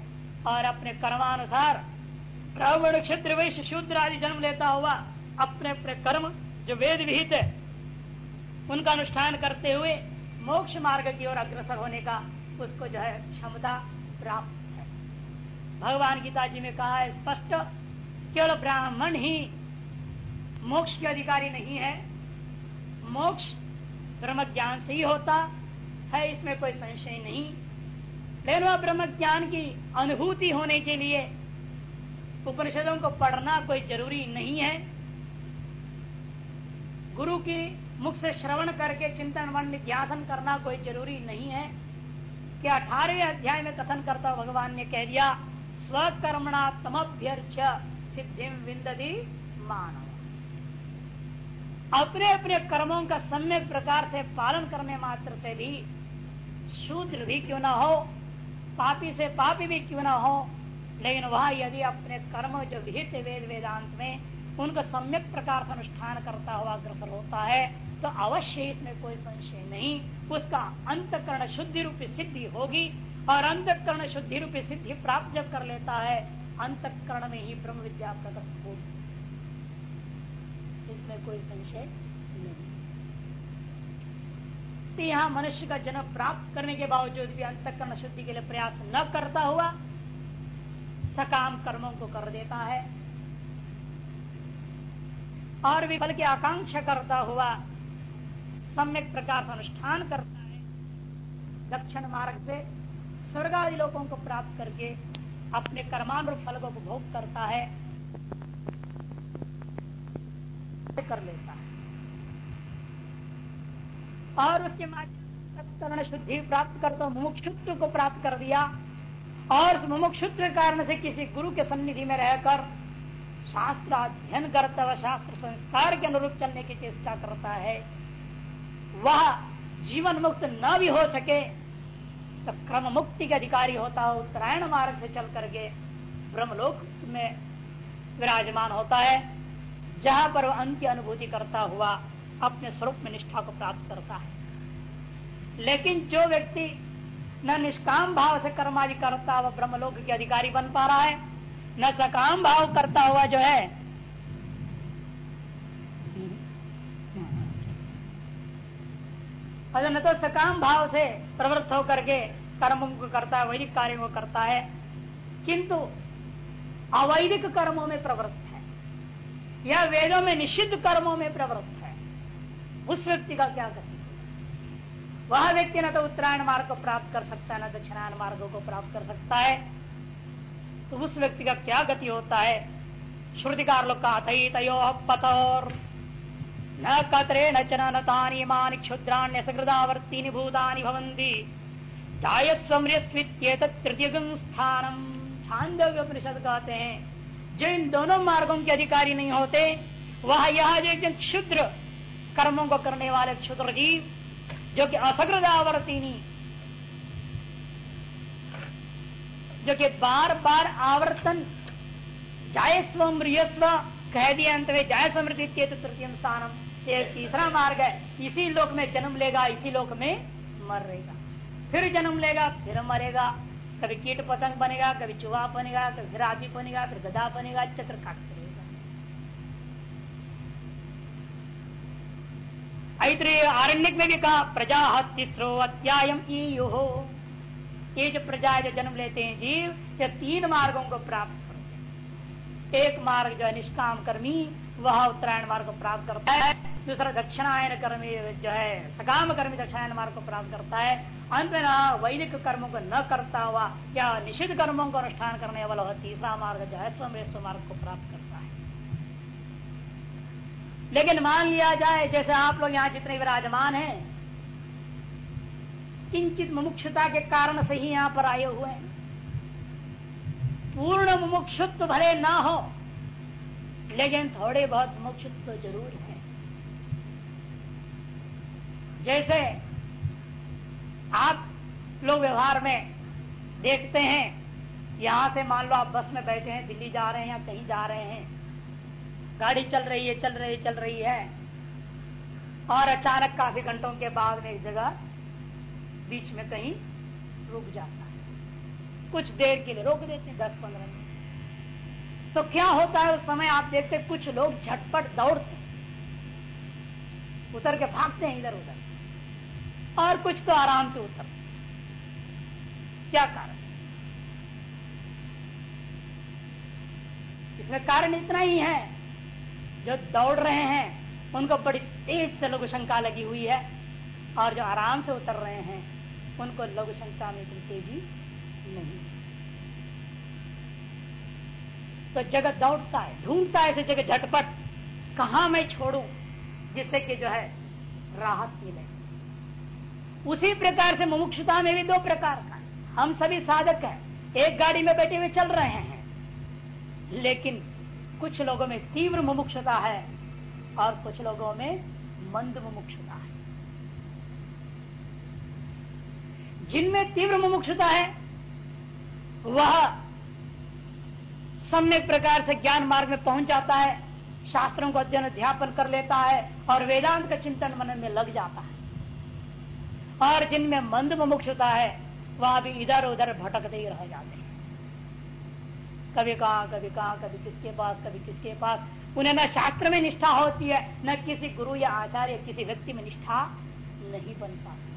और अपने कर्मानुसार ब्राह्मण क्षेत्र वैश्य, शूद्र आदि जन्म लेता हुआ अपने अपने कर्म जो वेद विहित है, उनका अनुष्ठान करते हुए मोक्ष मार्ग की ओर अग्रसर होने का उसको जो है क्षमता प्राप्त भगवान गीता जी में कहा है स्पष्ट, केवल ब्राह्मण ही मोक्ष के अधिकारी नहीं है। मोक्ष ब्रह्म ज्ञान से ही होता है, इसमें कोई संशय नहीं। लेकिन वह ब्रह्म ज्ञान की अनुभूति होने के लिए उपनिषदों को पढ़ना कोई ज़रूरी नहीं है। गुरु की मुख से श्रवण करके चिंतन मन ध्यान करना कोई ज़रूरी नहीं है। कि अठारहवें अध्याय में कथन करता भगवान ने कह दिया स्वकर्मणा तमभ्यर्च सिद्धि विंदी मानव। अपने अपने कर्मों का सम्यक प्रकार से पालन करने मात्र से भी शूद्र भी क्यों ना हो, पापी से पापी भी क्यों ना हो, लेकिन वह यदि अपने कर्म जो विहित वेद वेदांत में उनका सम्यक प्रकार से अनुष्ठान करता हुआ अग्रसर होता है तो अवश्य इसमें कोई संशय नहीं, उसका अंतकरण शुद्धि रूपी सिद्धि होगी और अंतकरण शुद्धि रूपी सिद्धि प्राप्त जब कर लेता है, अंतकरण में ही ब्रह्म विद्या प्रकट होगी। इसमें कोई संशय नहीं। तो यहाँ मनुष्य का जन्म प्राप्त करने के बावजूद भी अंतकरण शुद्धि के लिए प्रयास न करता हुआ सकाम कर्मों को कर देता है और भी फल की आकांक्षा करता हुआ सम्यक प्रकार अनुष्ठान करता है। दक्षिण मार्ग से स्वर्ग आदि लोगों को प्राप्त करके अपने कर्मानुरूप फल को उपभोग करता है, कर लेता है। और उसके माध्यम शुद्धि प्राप्त करता मुमुक्षुत्व को प्राप्त कर दिया। और उस मुमुक्षुत्व के कारण से किसी गुरु के सन्निधि में रहकर शास्त्र अध्ययन करता हुआ शास्त्र संस्कार के अनुरूप चलने की चेष्टा करता है। वह जीवन मुक्त न भी हो सके तो क्रम मुक्ति के अधिकारी होता हो, उत्तरायण मार्ग से चल करके ब्रह्मलोक में विराजमान होता है। जहाँ पर वह अंत अनुभूति करता हुआ अपने स्वरूप में निष्ठा को प्राप्त करता है। लेकिन जो व्यक्ति न निष्काम भाव से कर्मादि करता हुआ ब्रह्मलोक के अधिकारी बन पा रहा है। न सकाम भाव करता हुआ जो है अगर न तो सकाम भाव से प्रवृत्त होकर के कर्मों को करता है, वैदिक कार्यों को करता है। किंतु अवैदिक कर्मों में प्रवृत्त है। या वेदों में निषिद्ध कर्मों में प्रवृत्त है। उस व्यक्ति का क्या करना वह व्यक्ति न तो उत्तरायण मार्ग को प्राप्त कर सकता है, न दक्षिणायन मार्ग को प्राप्त कर सकता है। तो उस व्यक्ति का क्या गति होता है? श्रुतिकार लोग का तयो पथोर न कतरे न चनतानी मान क्षुद्राण्य सकृदावर्ती भूतानी भवंती तृतीय स्थानम छांदव्य उपनिषद कहते हैं, जो इन दोनों मार्गों के अधिकारी नहीं होते, वह यह जो क्षुद्र कर्मों को करने वाले क्षुद्र जीव, जो कि असकृदावर्तिनी, जो कि बार बार आवर्तन, जायस्व मृयस्व कह दिया अंत में जाय समृद्धि तृतीय स्थानम। ये तीसरा मार्ग है। इसी लोक में जन्म लेगा, इसी लोक में मर रहेगा फिर जन्म लेगा, फिर मरेगा। कभी कीट पतंग बनेगा, कभी चूहा बनेगा, कभी फिर आदि बनेगा फिर गदा बनेगा, चक्र काट ऐत्रेय आरण्यक में भी कहा, प्रजा तीसरो अत्यायम हो ये जो प्रजा जो जन्म लेते हैं जीव, ये तीन मार्गों को प्राप्त करते हैं। एक मार्ग जो है निष्काम कर्मी, वह उत्तरायण मार्ग को प्राप्त करता है। दूसरा दक्षिणायन कर्मी जो है, सकाम कर्मी दक्षिणायन मार्ग को प्राप्त करता है। अंत में वैदिक कर्मों को न करता हुआ, या निषिद्ध कर्मों को अनुष्ठान करने वाला तीसरा मार्ग जो है स्वमेश्व मार्ग को प्राप्त करता है। लेकिन मान लिया जाए, जैसे आप लोग यहाँ जितने विराजमान हैं, किंचित मुमुक्षता के कारण से ही यहाँ पर आए हुए हैं। पूर्ण मुमुक्षुत्व भले ना हो, लेकिन थोड़े बहुत मुमुक्षुत्व ज़रूर है। जैसे आप लोग व्यवहार में देखते हैं, यहाँ से मान लो आप बस में बैठे हैं, दिल्ली जा रहे हैं या कहीं जा रहे हैं, गाड़ी चल रही है, चल रही है, चल रही है, और अचानक काफ़ी घंटों के बाद में एक जगह बीच में कहीं रुक जाता है। कुछ देर के लिए रोक देते हैं, दस पंद्रह मिनट। तो क्या होता है, उस समय आप देखते कुछ लोग झटपट दौड़ते उतर के भागते हैं इधर उधर और कुछ तो आराम से उतर। क्या कारण? इसमें कारण इतना ही है, जो दौड़ रहे हैं, उनको बड़ी तेज से लघु शंका लगी हुई है, और जो आराम से उतर रहे हैं, उनको लघु शंका में इतनी तेज़ी नहीं। तो जगत दौड़ता है, ढूंढता है ऐसे जगह झटपट। कहा मैं छोड़ू, जिससे कि जो है, राहत मिले? उसी प्रकार से मुमुक्षुता में भी दो प्रकार का हम सभी साधक हैं, एक गाड़ी में बैठे हुए चल रहे हैं। लेकिन कुछ लोगों में तीव्र मुमुक्षता है और कुछ लोगों में मंद मुमुक्षता है। जिनमें तीव्र मुमुक्षता है, वह सम्यक प्रकार से ज्ञान मार्ग में पहुँच जाता है, शास्त्रों को अध्ययन अध्यापन कर लेता है और वेदांत का चिंतन मनन में लग जाता है। और जिनमें मंद मुमुक्षता है, वह भी इधर उधर भटकते ही रह जाते हैं। कभी कहा कभी कहा, कभी किसके पास, कभी किसके पास। उन्हें न शास्त्र में निष्ठा होती है, न किसी गुरु या आचार्य, किसी व्यक्ति में निष्ठा नहीं बन पाती।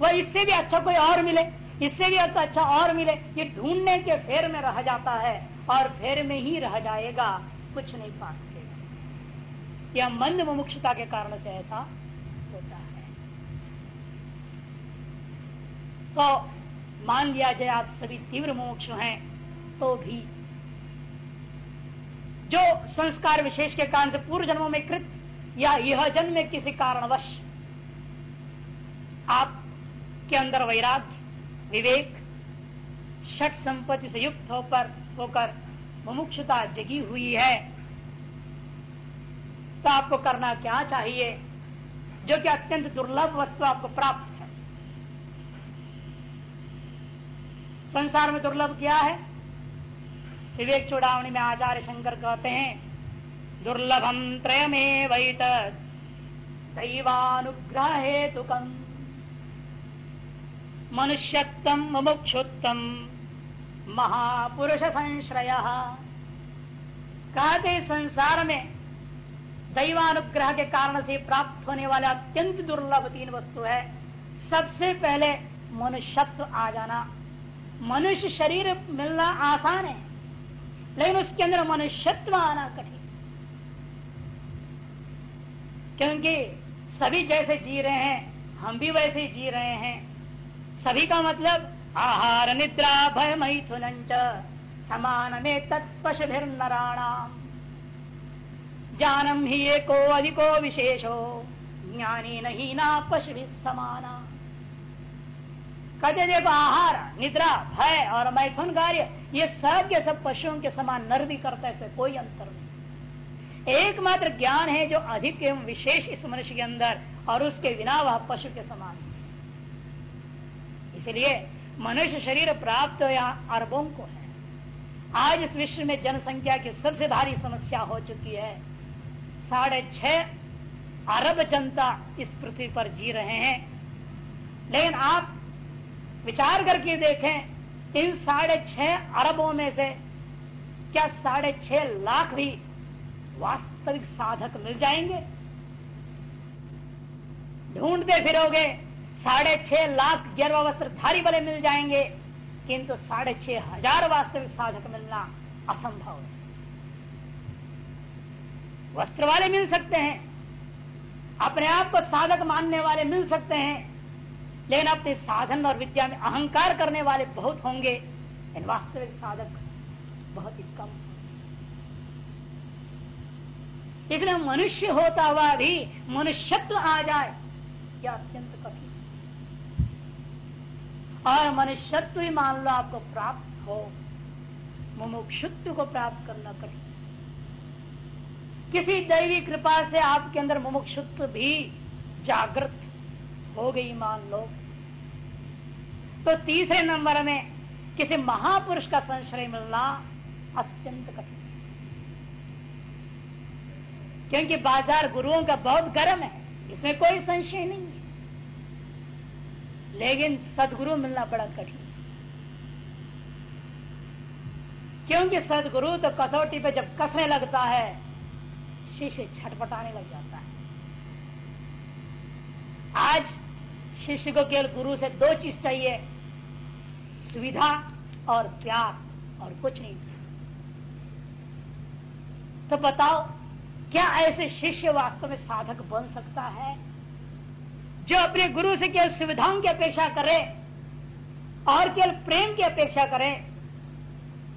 वह इससे भी अच्छा कोई और मिले, इससे भी अच्छा अच्छा और मिले ये ढूँढने के फेर में रह जाता है और फेर में ही रह जाएगा, कुछ नहीं पा सकेगा यह मंद मुमुक्षता के कारण से ऐसा होता है तो मान लिया जाए आप सभी तीव्र मोक्ष हैं तो भी। जो संस्कार विशेष के कारण से पूर्व जन्मों में कृत या यह जन्म में किसी कारणवश आप के अंदर वैराग्य, विवेक, षट संपत्ति से युक्त होकर होकर मुमुक्षता जगी हुई है तो आपको करना क्या चाहिए? जो कि अत्यंत दुर्लभ वस्तु आपको प्राप्त है संसार में दुर्लभ क्या है? विवेक चुड़ावणी में आचार्य शंकर कहते हैं दुर्लभम त्रयमे वैत दैवानुग्रह मनुष्यत्म मुमुक्षुत्तम महापुरुष संश्रय कहते संसार में दैवानुग्रह के कारण से प्राप्त होने वाले अत्यंत दुर्लभ तीन वस्तु है। सबसे पहले मनुष्यत्व आ जाना। मनुष्य शरीर मिलना आसान है, लेकिन उसके अंदर मनुष्यत्व आना कठिन क्योंकि सभी जैसे जी रहे हैं, हम भी वैसे ही जी रहे हैं। सभी का मतलब आहार निद्रा भय मैथुन समान में तत्पशुभिर्नराणाम। जानम ही एको अधिको विशेषो, ज्ञानी नहीं ना पशु समाना। कहते देखो आहार, निद्रा, भय और मैथुन कार्य ये सब के सब पशुओं के समान नर भी करता है कोई अंतर नहीं। एकमात्र ज्ञान है जो अधिक एवं विशेष इस मनुष्य के अंदर और उसके बिना वह पशु के समान इसलिए मनुष्य शरीर प्राप्त यहाँ अरबों को है। आज इस विश्व में जनसंख्या की सबसे भारी समस्या हो चुकी है। साढ़े छह अरब जनता इस पृथ्वी पर जी रहे हैं। लेकिन आप विचार करके देखें, इन साढ़े छह अरबों में से क्या साढ़े छह लाख भी वास्तविक साधक मिल जाएँगे? ढूंढते फिरोगे, साढ़े छह लाख गर्भ वस्त्र धारी वाले मिल जाएँगे, किंतु साढ़े छह हज़ार वास्तविक साधक मिलना असंभव है। वस्त्र वाले मिल सकते हैं, अपने आप को साधक मानने वाले मिल सकते हैं लेकिन अपने साधन और विद्या में अहंकार करने वाले बहुत होंगे। इन वास्तविक साधक बहुत ही कम। इसलिए मनुष्य होता हुआ भी मनुष्यत्व आ जाए, यह अत्यंत कठिन। और मनुष्यत्व ही मान लो आपको प्राप्त हो, मुमुक्षुत्व को प्राप्त करना कठिन। किसी दैवी कृपा से आपके अंदर मुमुक्षुत्व भी जागृत हो गई मान लो। तो तीसरे नंबर में किसी महापुरुष का संश्रय मिलना अत्यंत कठिन क्योंकि बाज़ार गुरुओं का बहुत गर्म है, इसमें कोई संशय नहीं है। लेकिन सदगुरु मिलना बड़ा कठिन क्योंकि सदगुरु तो कसौटी पे जब कसने लगता है शिष्य छटपटाने लग जाता है। आज शिष्य को केवल गुरु से दो चीज़ चाहिए, सुविधा और प्यार और कुछ नहीं। तो बताओ, क्या ऐसे शिष्य वास्तव में साधक बन सकता है, जो अपने गुरु से केवल सुविधाओं की अपेक्षा करे और केवल प्रेम की अपेक्षा करे?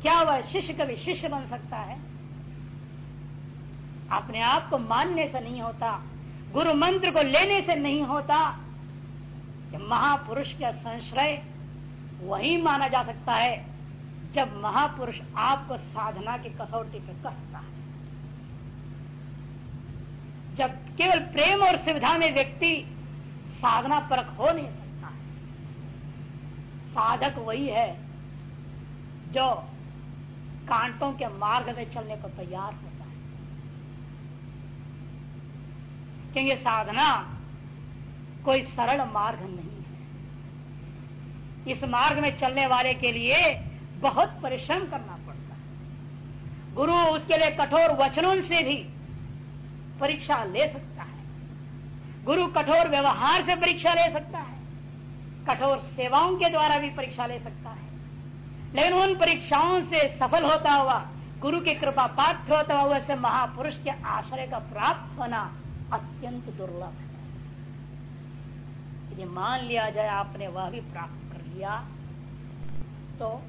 क्या वह शिष्य कभी शिष्य बन सकता है? अपने आप को मानने से नहीं होता, गुरु मंत्र को लेने से नहीं होता महापुरुष का संश्रय वही माना जा सकता है, जब महापुरुष आपको साधना की कसौटी पर कसता है। जब केवल प्रेम और सुविधा में व्यक्ति साधना परक हो नहीं सकता है, साधक वही है जो कांटों के मार्ग में चलने को तैयार होता है। क्योंकि साधना कोई सरल मार्ग नहीं है। इस मार्ग में चलने वाले के लिए बहुत परिश्रम करना पड़ता है। गुरु उसके लिए कठोर वचनों से भी परीक्षा ले सकता है। गुरु कठोर व्यवहार से परीक्षा ले सकता है। कठोर सेवाओं के द्वारा भी परीक्षा ले सकता है। लेकिन उन परीक्षाओं से सफल होता हुआ, गुरु की कृपा पात्र होता हुआ से महापुरुष के आश्रय का प्राप्त होना अत्यंत दुर्लभ है। यदि मान लिया जाए, आपने वह भी प्राप्त कर लिया। तो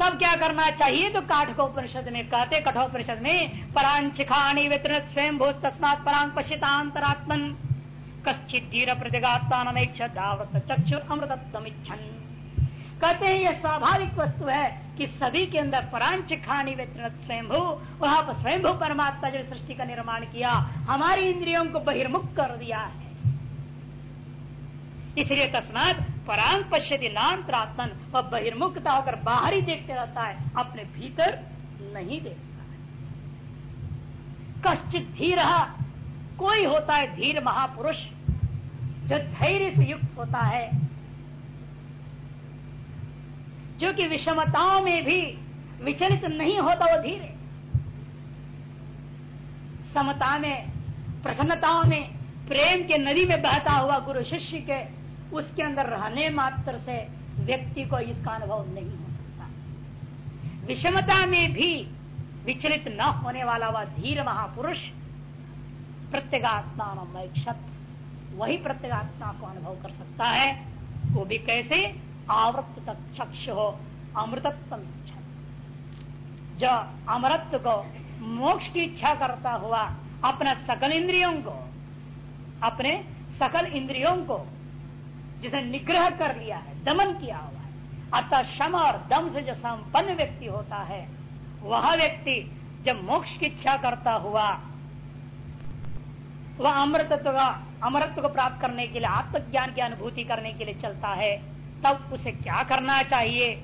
तब क्या करना चाहिए? तो काठ को उपनिषद में कहते, कठोपनिषद में परांचिखाणी वितरण स्वयं भूत तस्मात परांग पश्चितांतरात्मन कश्चित धीर प्रतिगातावृत चक्षुर अमृतत्म इच्छन कहते हैं, यह स्वाभाविक वस्तु है कि सभी के अंदर परांच खानी वितरण स्वयंभू, वहाँ पर स्वयंभू परमात्मा जो सृष्टि का निर्माण किया। हमारी इंद्रियों को बहिर्मुख कर दिया है। इसलिए तस्मात परांग पश्यति नान्तरात्मन वह बहिर्मुखता होकर बाहर ही देखते रहता है, अपने भीतर नहीं देखता है। कश्चित धीर कोई होता है धीर महापुरुष, जो धैर्य से युक्त होता है, जो कि विषमताओं में भी विचलित नहीं होता वो धीरे समता में प्रसन्नताओं में, प्रेम के नदी में बहता हुआ गुरु शिष्य के उसके अंदर रहने मात्र से व्यक्ति को इसका अनुभव नहीं हो सकता। विषमता में भी विचलित न होने वाला वह धीर महापुरुष, प्रत्येगात्मा वही प्रत्येगात्मा को अनुभव कर सकता है। वो भी कैसे? आवृत तक चक्ष हो, अमृतत्व इच्छा। जो अमृत को मोक्ष की इच्छा करता हुआ अपना सकल इंद्रियों को, अपने सकल इंद्रियों को जिसे निग्रह कर लिया है, दमन किया हुआ है। अतः क्षम और दम से जो संपन्न व्यक्ति होता है, वह व्यक्ति जब मोक्ष की इच्छा करता हुआ, वह अमृतत्व का अमृत को प्राप्त करने के लिए, आत्मज्ञान की अनुभूति करने के लिए चलता है, तब उसे क्या करना चाहिए?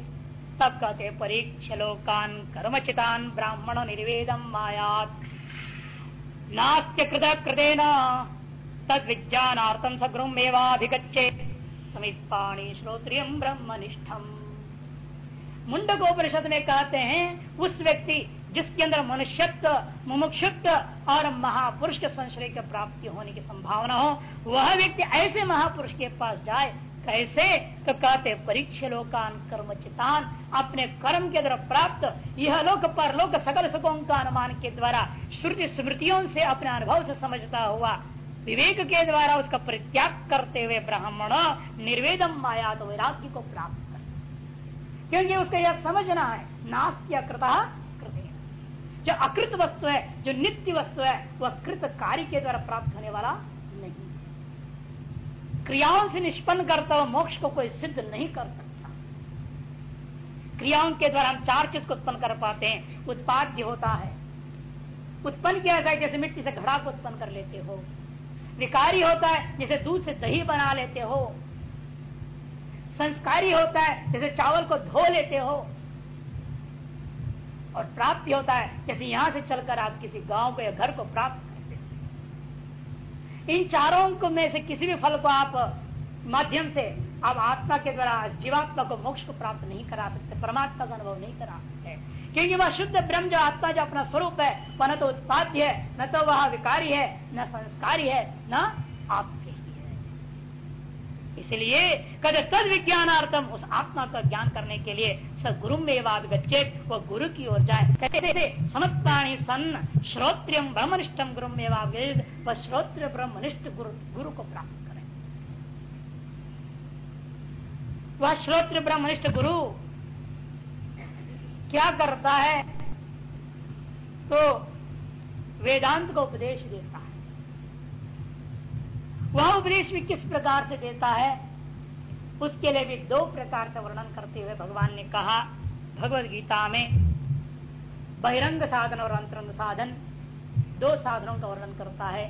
तब कहते परीक्ष लोकान कर्मचितान ब्राह्मण निर्वेदम मायात। नास्त्य कृत कृतेन तद विज्ञानार्थम सगृम एवाभिगछे समित पाणी श्रोत्रियम ब्रह्मनिष्ठम। मुंडकोपनिषद में कहते हैं, उस व्यक्ति जिसके अंदर मनुष्यत्व, मुमुक्षुत्व और महापुरुष के संश्रय की प्राप्ति होने की संभावना हो, वह व्यक्ति ऐसे महापुरुष के पास जाए, कैसे? तो कहते परीक्ष लोकान कर्म चितान, अपने कर्म के द्वारा प्राप्त, यह लोक पर लोक सकल सुखों का अनुमान के द्वारा श्रुति स्मृतियों से अपने अनुभव से समझता हुआ विवेक के द्वारा उसका परित्याग करते हुए ब्राह्मण निर्वेदम माया तो वैराग्य को प्राप्त कर क्योंकि उसको यह समझना है नास्त्य कृता। जो अकृत वस्तु है, जो नित्य वस्तु है, वह कृत कार्य के द्वारा प्राप्त होने वाला नहीं। क्रियाओं से निष्पन्न करता हुआ मोक्ष को कोई सिद्ध नहीं कर सकता। क्रियाओं के द्वारा हम चार चीज़ को उत्पन्न कर पाते हैं। उत्पाद्य होता है। उत्पन्न किया जाए, जैसे मिट्टी से घड़ा को उत्पन्न कर लेते हो। विकारी होता है, जैसे दूध से दही बना लेते हो। संस्कारी होता है, जैसे चावल को धो लेते हो। और प्राप्ति होता है, जैसे यहाँ से चलकर आप किसी गाँव को या घर को प्राप्त करते इन चारों को में से किसी भी फल को आप माध्यम से, आप आत्मा के द्वारा, जीवात्मा को मोक्ष को प्राप्त नहीं करा सकते, परमात्मा का अनुभव नहीं करा सकते। क्योंकि वह शुद्ध ब्रह्म जो आत्मा जो अपना स्वरूप है वह न तो उत्पाद्य है न तो वह विकारी है न संस्कारी है न आप इसलिए कद तद विज्ञानार्थम उस आत्मा का ज्ञान करने के लिए स गुरु में वाद गच्छे वो गुरु की ओर जाए। कैसे समत्ताणी सन श्रोत्रियम ब्रह्मनिष्ठम गुरु में वाद वह श्रोत्र ब्रह्मनिष्ठ गुरु, गुरु को प्राप्त करें। वह श्रोत्र ब्रह्मनिष्ठ गुरु क्या करता है तो वेदांत को उपदेश देता है। वह उपदेश भी किस प्रकार से देता है, उसके लिए भी दो प्रकार का वर्णन करते हुए भगवान ने कहा भगवत गीता में बहिरंग साधन और अंतरंग साधन, दो साधनों का वर्णन करता है।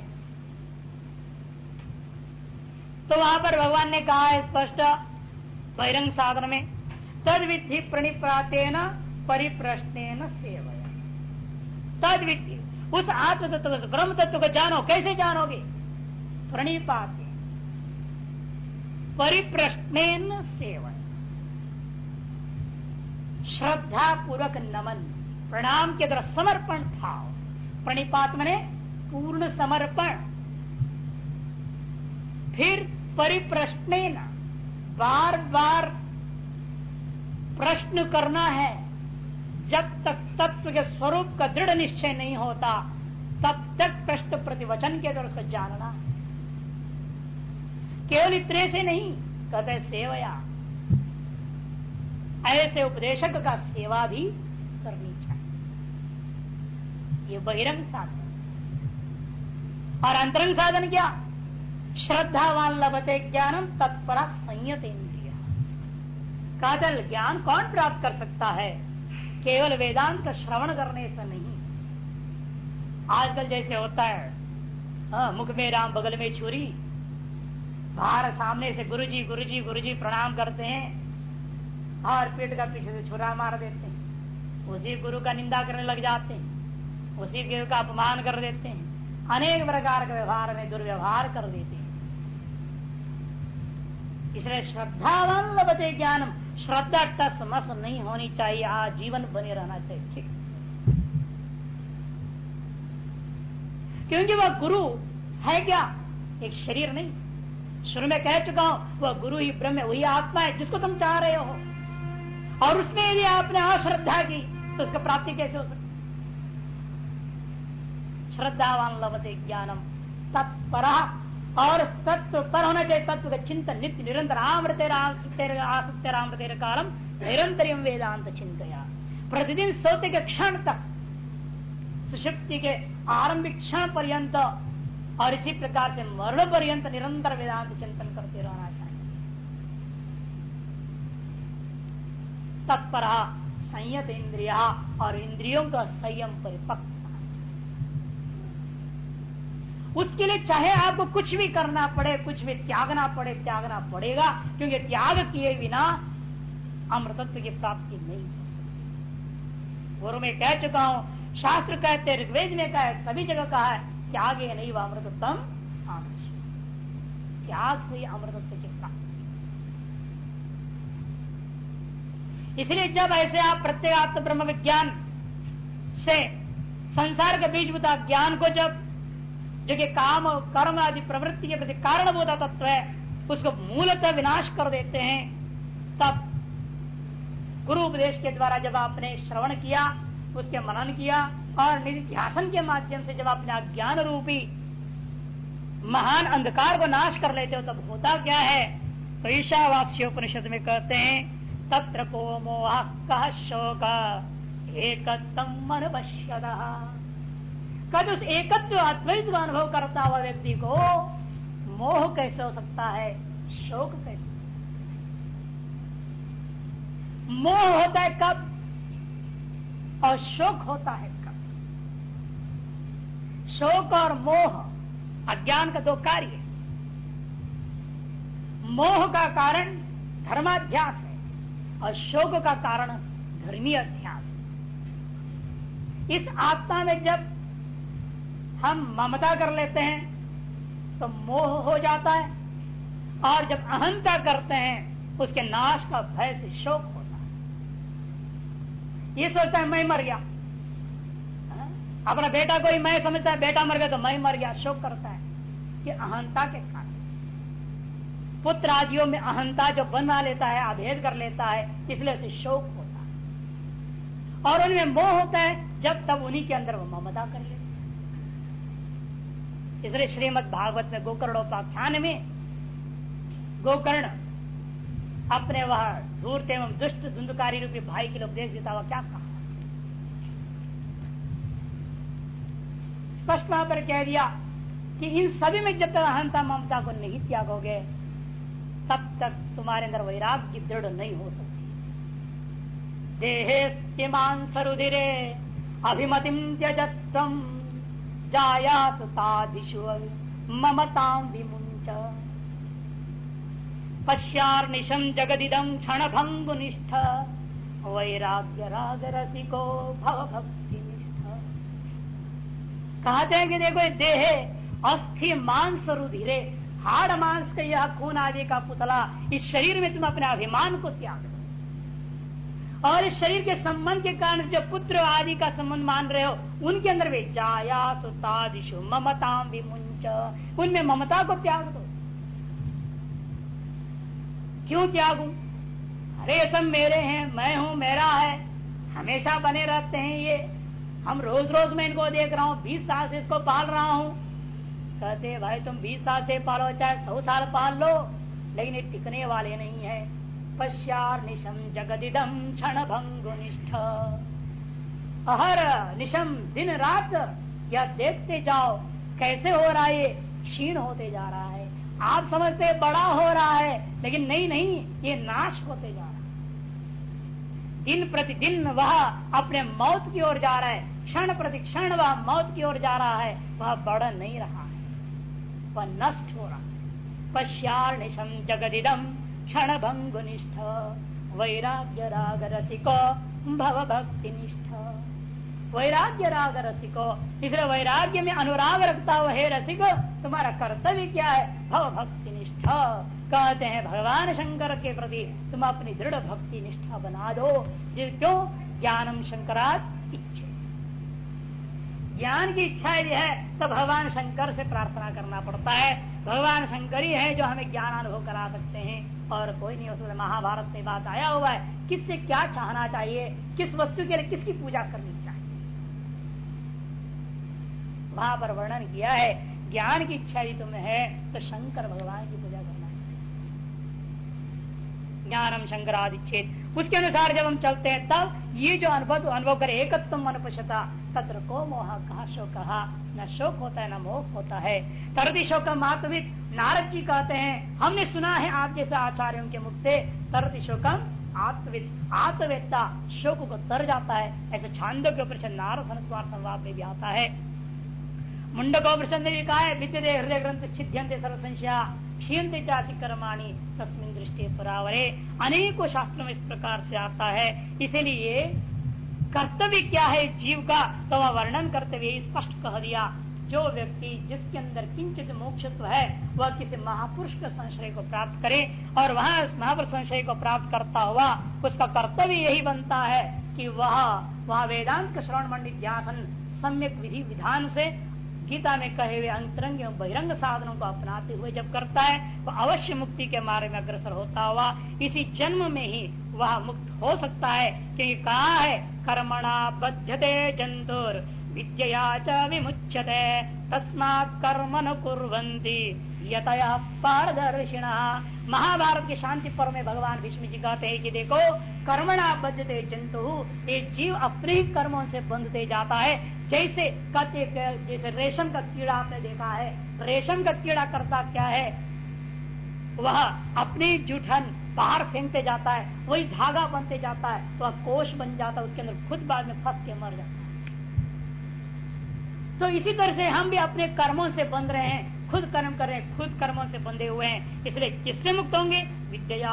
तो वहाँ पर भगवान ने कहा है स्पष्ट, बहिरंग साधन में तद विधि प्रणिपातेन परिप्रश्न सेवया। तद विधि उस आत्म तत्व को ब्रह्म तत्व को जानो। कैसे जानोगे? प्रणिपाते। परिप्रश्न सेवन श्रद्धा पूर्वक नमन। प्रणाम के द्वारा समर्पण भाव। प्रणिपात मने पूर्ण समर्पण। फिर परिप्रश्न बार बार प्रश्न करना है। जब तक तत्व के स्वरूप का दृढ़ निश्चय नहीं होता, तब तक प्रश्न प्रतिवचन के द्वारा उसको जानना केवल इतने से नहीं, कहते सेवया। ऐसे उपदेशक का सेवा भी करनी चाहिए। ये बहिरंग साधन और अंतरंग साधन क्या? श्रद्धावान लभते ज्ञानम तत्परा संयत इंद्रिया। कादल ज्ञान कौन प्राप्त कर सकता है? केवल वेदांत का श्रवण करने से नहीं। आजकल जैसे होता है हाँ, मुख में राम बगल में छुरी। बाहर सामने से गुरुजी गुरुजी गुरुजी प्रणाम करते हैं और पेट का पीछे से छुरा मार देते हैं। उसी गुरु का निंदा करने लग जाते हैं। उसी गुरु का अपमान कर देते हैं। अनेक प्रकार के व्यवहार में दुर्व्यवहार कर देते हैं। इसलिए श्रद्धावान लभते ज्ञानम। श्रद्धा टस मस नहीं होनी चाहिए आजीवन बने रहना चाहिए, ठीक। क्योंकि वह गुरु है क्या? एक शरीर नहीं। शुरू में कह चुका हूँ, वह गुरु ही ब्रह्म वही आत्मा है, जिसको तुम चाह रहे हो। और उसमें यदि आपने अश्रद्धा की तो उसका प्राप्ति कैसे हो सकती? श्रद्धावान लवते ज्ञानम तत्पर और तत्व पर होना चाहिए तत्व का चिंतन, नित्य, निरंतर आमृत आसत्य रामृत कालम निरंतर वेदांत चिंतया। प्रतिदिन सोते के क्षण तक, सुशक्ति के आरंभिक क्षण पर्यंत और इसी प्रकार से मरण पर्यंत निरंतर वेदांत चिंतन करते रहना चाहिए। तत्पर संयत इंद्रिया और इंद्रियों का संयम परिपक्व। उसके लिए चाहे आपको कुछ भी करना पड़े, कुछ भी त्यागना पड़े, त्यागना पड़ेगा, क्योंकि त्याग किए बिना अमृतत्व की प्राप्ति नहीं गुरु में कह चुका हूँ, शास्त्र कहते, ऋग्वेद में कहा है, सभी जगह कहा है, त्याग नहीं वह अमृतत्म त्याग से अमृतत्व की प्राप्ति इसलिए जब ऐसे आप प्रत्येगात्म ब्रह्म विज्ञान से संसार के बीच बुता ज्ञान को जब जो काम कर्म आदि प्रवृत्ति के प्रति कारण बोधा तत्व है, उसको मूलतः विनाश कर देते हैं। तब गुरु उपदेश के द्वारा जब आपने श्रवण किया, उसके मनन किया और निध्यासन के माध्यम से जब अपने ज्ञान रूपी महान अंधकार को नाश कर लेते हो, तब होता क्या है? तो ईशावास्योपनिषद में कहते हैं, तत्र को मोह शोक एक मन कद उस एकत्व अद्वैत का अनुभव करता हुआ व्यक्ति को मोह कैसे हो सकता है? शोक कैसे मोह होता है कब? और शोक होता है कब? शोक और मोह अज्ञान का दो कार्य है। मोह का कारण धर्माध्यास है और शोक का कारण धर्मी अध्यास है। इस आत्मा में जब हम ममता कर लेते हैं तो मोह हो जाता है। और जब अहंता करते हैं, उसके नाश का भय से शोक होता है। ये सोचता है, मैं मर गया। अपना बेटा को ही मैं समझता है, बेटा मर गया तो मैं मर गया। शोक करता है कि अहंता के कारण। पुत्र आदियों में अहंता जो बना लेता है, अभेद कर लेता है, इसलिए उसे शोक होता है। और उनमें मोह होता है, जब तब उन्हीं के अंदर वो ममता कर लेते इसलिए श्रीमद भागवत में गोकर्णोपाख्यान में गोकर्ण अपने वह धूर्त एवं दुष्ट धुंधकारी रूपी भाई के लिए उपदेश देता हुआ क्या कहा? स्पष्ट वहाँ पर कह दिया कि इन सभी में जब तक अहंता ममता को नहीं त्यागोगे, तब तक तुम्हारे अंदर वैराग्य दृढ़ नहीं हो सकती। देहे मांसरुधिरे अभिमतिम त्यजत्वम। जाया तादिशु ममताम विमुंच पश्यार्निशम जगदिदम क्षण भंगुनिष्ठ वैराग्य राग रसिको भव भक्ति कहते हैं कि देखो देह अस्थि मांस रुधिरे हाड़ मांस का यह खून आदि का पुतला, इस शरीर में तुम अपने अभिमान को त्याग और इस शरीर के संबंध के कारण जो पुत्र आदि का संबंध मान रहे हो, उनके अंदर वे जाया सुतादिशु ममताम विमुंच उनमें ममता को त्याग दो। क्यों त्यागू? अरे सब मेरे हैं, मैं हूँ, मेरा है। हमेशा बने रहते हैं ये। हम रोज रोज मैं इनको देख रहा हूँ, बीस साल से इसको पाल रहा हूँ। कहते भाई, तुम बीस साल से पालो, चाहे सौ साल पाल लो, लेकिन ये टिकने वाले नहीं है। पश्चार निशम जगदिदम क्षण भंगुनिष्ठ अहर निशम दिन रात या देखते जाओ, कैसे हो रहा है? क्षीण होते जा रहा है। आप समझते बड़ा हो रहा है, लेकिन नहीं नहीं, ये नाश होते जा रहा है। दिन प्रतिदिन वह अपने मौत की ओर जा रहा है। क्षण प्रति क्षण वह मौत की ओर जा रहा है। वह बढ़ नहीं रहा है। वह नष्ट हो रहा है। पश्यार्निशम जगदिदम क्षण भंगुनिष्ठ वैराग्य राग रसिको भव भक्ति निष्ठ वैराग्य राग रसिको इसलिए वैराग्य में अनुराग रखता हुआ हे रसिको, तुम्हारा कर्तव्य क्या है? भव भक्ति निष्ठ कहते हैं, भगवान शंकर के प्रति तुम अपनी दृढ़ भक्ति निष्ठा बना दो। क्यों? ज्ञानम शंकरात इच्छा। ज्ञान की इच्छा यदि है तो भगवान शंकर से प्रार्थना करना पड़ता है। भगवान शंकर ही जो हमें ज्ञान अनुभव करा सकते हैं। और कोई नहीं उसमें महाभारत में बात आया हुआ है, किससे क्या चाहना चाहिए, किस वस्तु के लिए किसकी पूजा करनी चाहिए? वहाँ पर वर्णन किया है, ज्ञान की इच्छा यदि तुम्हें है तो शंकर भगवान की पूजा ज्ञानम शंकरादिच्छेद। उसके अनुसार जब हम चलते हैं, तब ये जो अनुभव अनुभव करे एकत्व अनुपता तत्र को मोह कहा शोक कहा न शोक होता है, न मोह होता है। तरति शोक मातवित नारद जी कहते हैं, हमने सुना है आप जैसे आचार्यों के मुख से, तरति शोकम आत्मविद आत्मवेत्ता, शोक को तर जाता है। ऐसे छांदो के ऊपर नारद संवाद में भी आता है। मुंडको प्रसन्न ने भी कहा है विद्य हृदय ग्रंथ छिद्यंते सर्व संशया क्षीणते चाची कर्माणी तस्मिन दृष्टि परावरे। अनेकों शास्त्रों में इस प्रकार से आता है। इसीलिए कर्तव्य क्या है जीव का तो वह वर्णन करते हुए स्पष्ट कह दिया। जो व्यक्ति जिसके अंदर किंचित मोक्षत्व है, वह किसी महापुरुष के संशय को प्राप्त करे और वह उस महापुरुष संशय को प्राप्त करता हुआ उसका कर्तव्य यही बनता है कि वह वह वेदांत श्रवण मंडित ध्यान सम्यक विधि विधान से गीता में कहे हुए अंतरंग एवं बहिरंग साधनों को अपनाते हुए जब करता है तो अवश्य मुक्ति के मार्ग में अग्रसर होता हुआ इसी जन्म में ही वह मुक्त हो सकता है। क्योंकि कहा है, कर्मणा बध्यते जंतुर विद्या च विमुचते तस्मात् कर्म न कुरंती यतया पारदर्शिण। महाभारत के शांति पर्व में भगवान विष्णु जी कहते हैं कि देखो, कर्मणा बद्धते जंतु। ये जीव अपने ही कर्मों से बंधते जाता है। जैसे कहते जैसे रेशम का कीड़ा आपने देखा है। रेशम का कीड़ा करता क्या है? वह अपनी जुठन बाहर फेंकते जाता है। वही धागा बनते जाता है। तो कोष बन जाता है। उसके अंदर खुद बाद में फंस के मर जाता है। तो इसी तरह से हम भी अपने कर्मों से बंध रहे हैं। खुद कर्म कर रहे हैं खुद कर्मों से बंधे हुए हैं। इसलिए किससे मुक्त होंगे? विद्या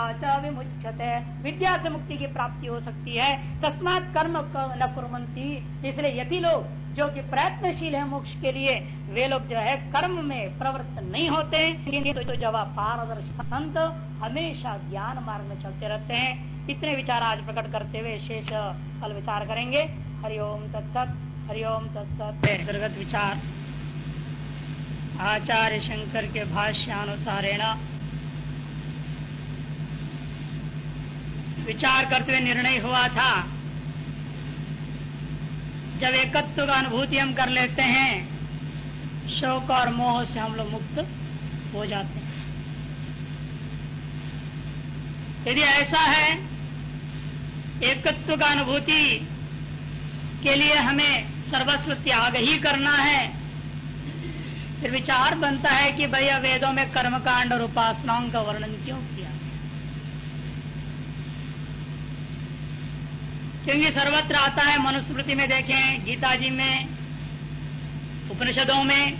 है विद्या से मुक्ति की प्राप्ति हो सकती है। तस्मात कर्म न कुरंती इसलिए यदि लोग जो कि प्रयत्नशील है मोक्ष के लिए वे लोग जो है कर्म में प्रवृत्त नहीं होते तो, तो जब पारदर्श संत हमेशा ज्ञान मार्ग में चलते रहते हैं। इतने विचार आज प्रकट करते हुए शेष कल विचार करेंगे। हरिओम तत्सत हरिओम तत्सत। विचार। आचार्य शंकर के भाष्यानुसारेण विचार करते हुए निर्णय हुआ था। जब एकत्व का अनुभूति हम कर लेते हैं, शोक और मोह से हम लोग मुक्त हो जाते हैं। यदि ऐसा है, एकत्व का अनुभूति के लिए हमें सर्वस्व त्याग ही करना है। फिर विचार बनता है कि भैया वेदों में कर्मकांड और उपासनाओं का वर्णन क्यों किया? क्योंकि सर्वत्र आता है मनुस्मृति में देखें, गीता जी में, उपनिषदों में,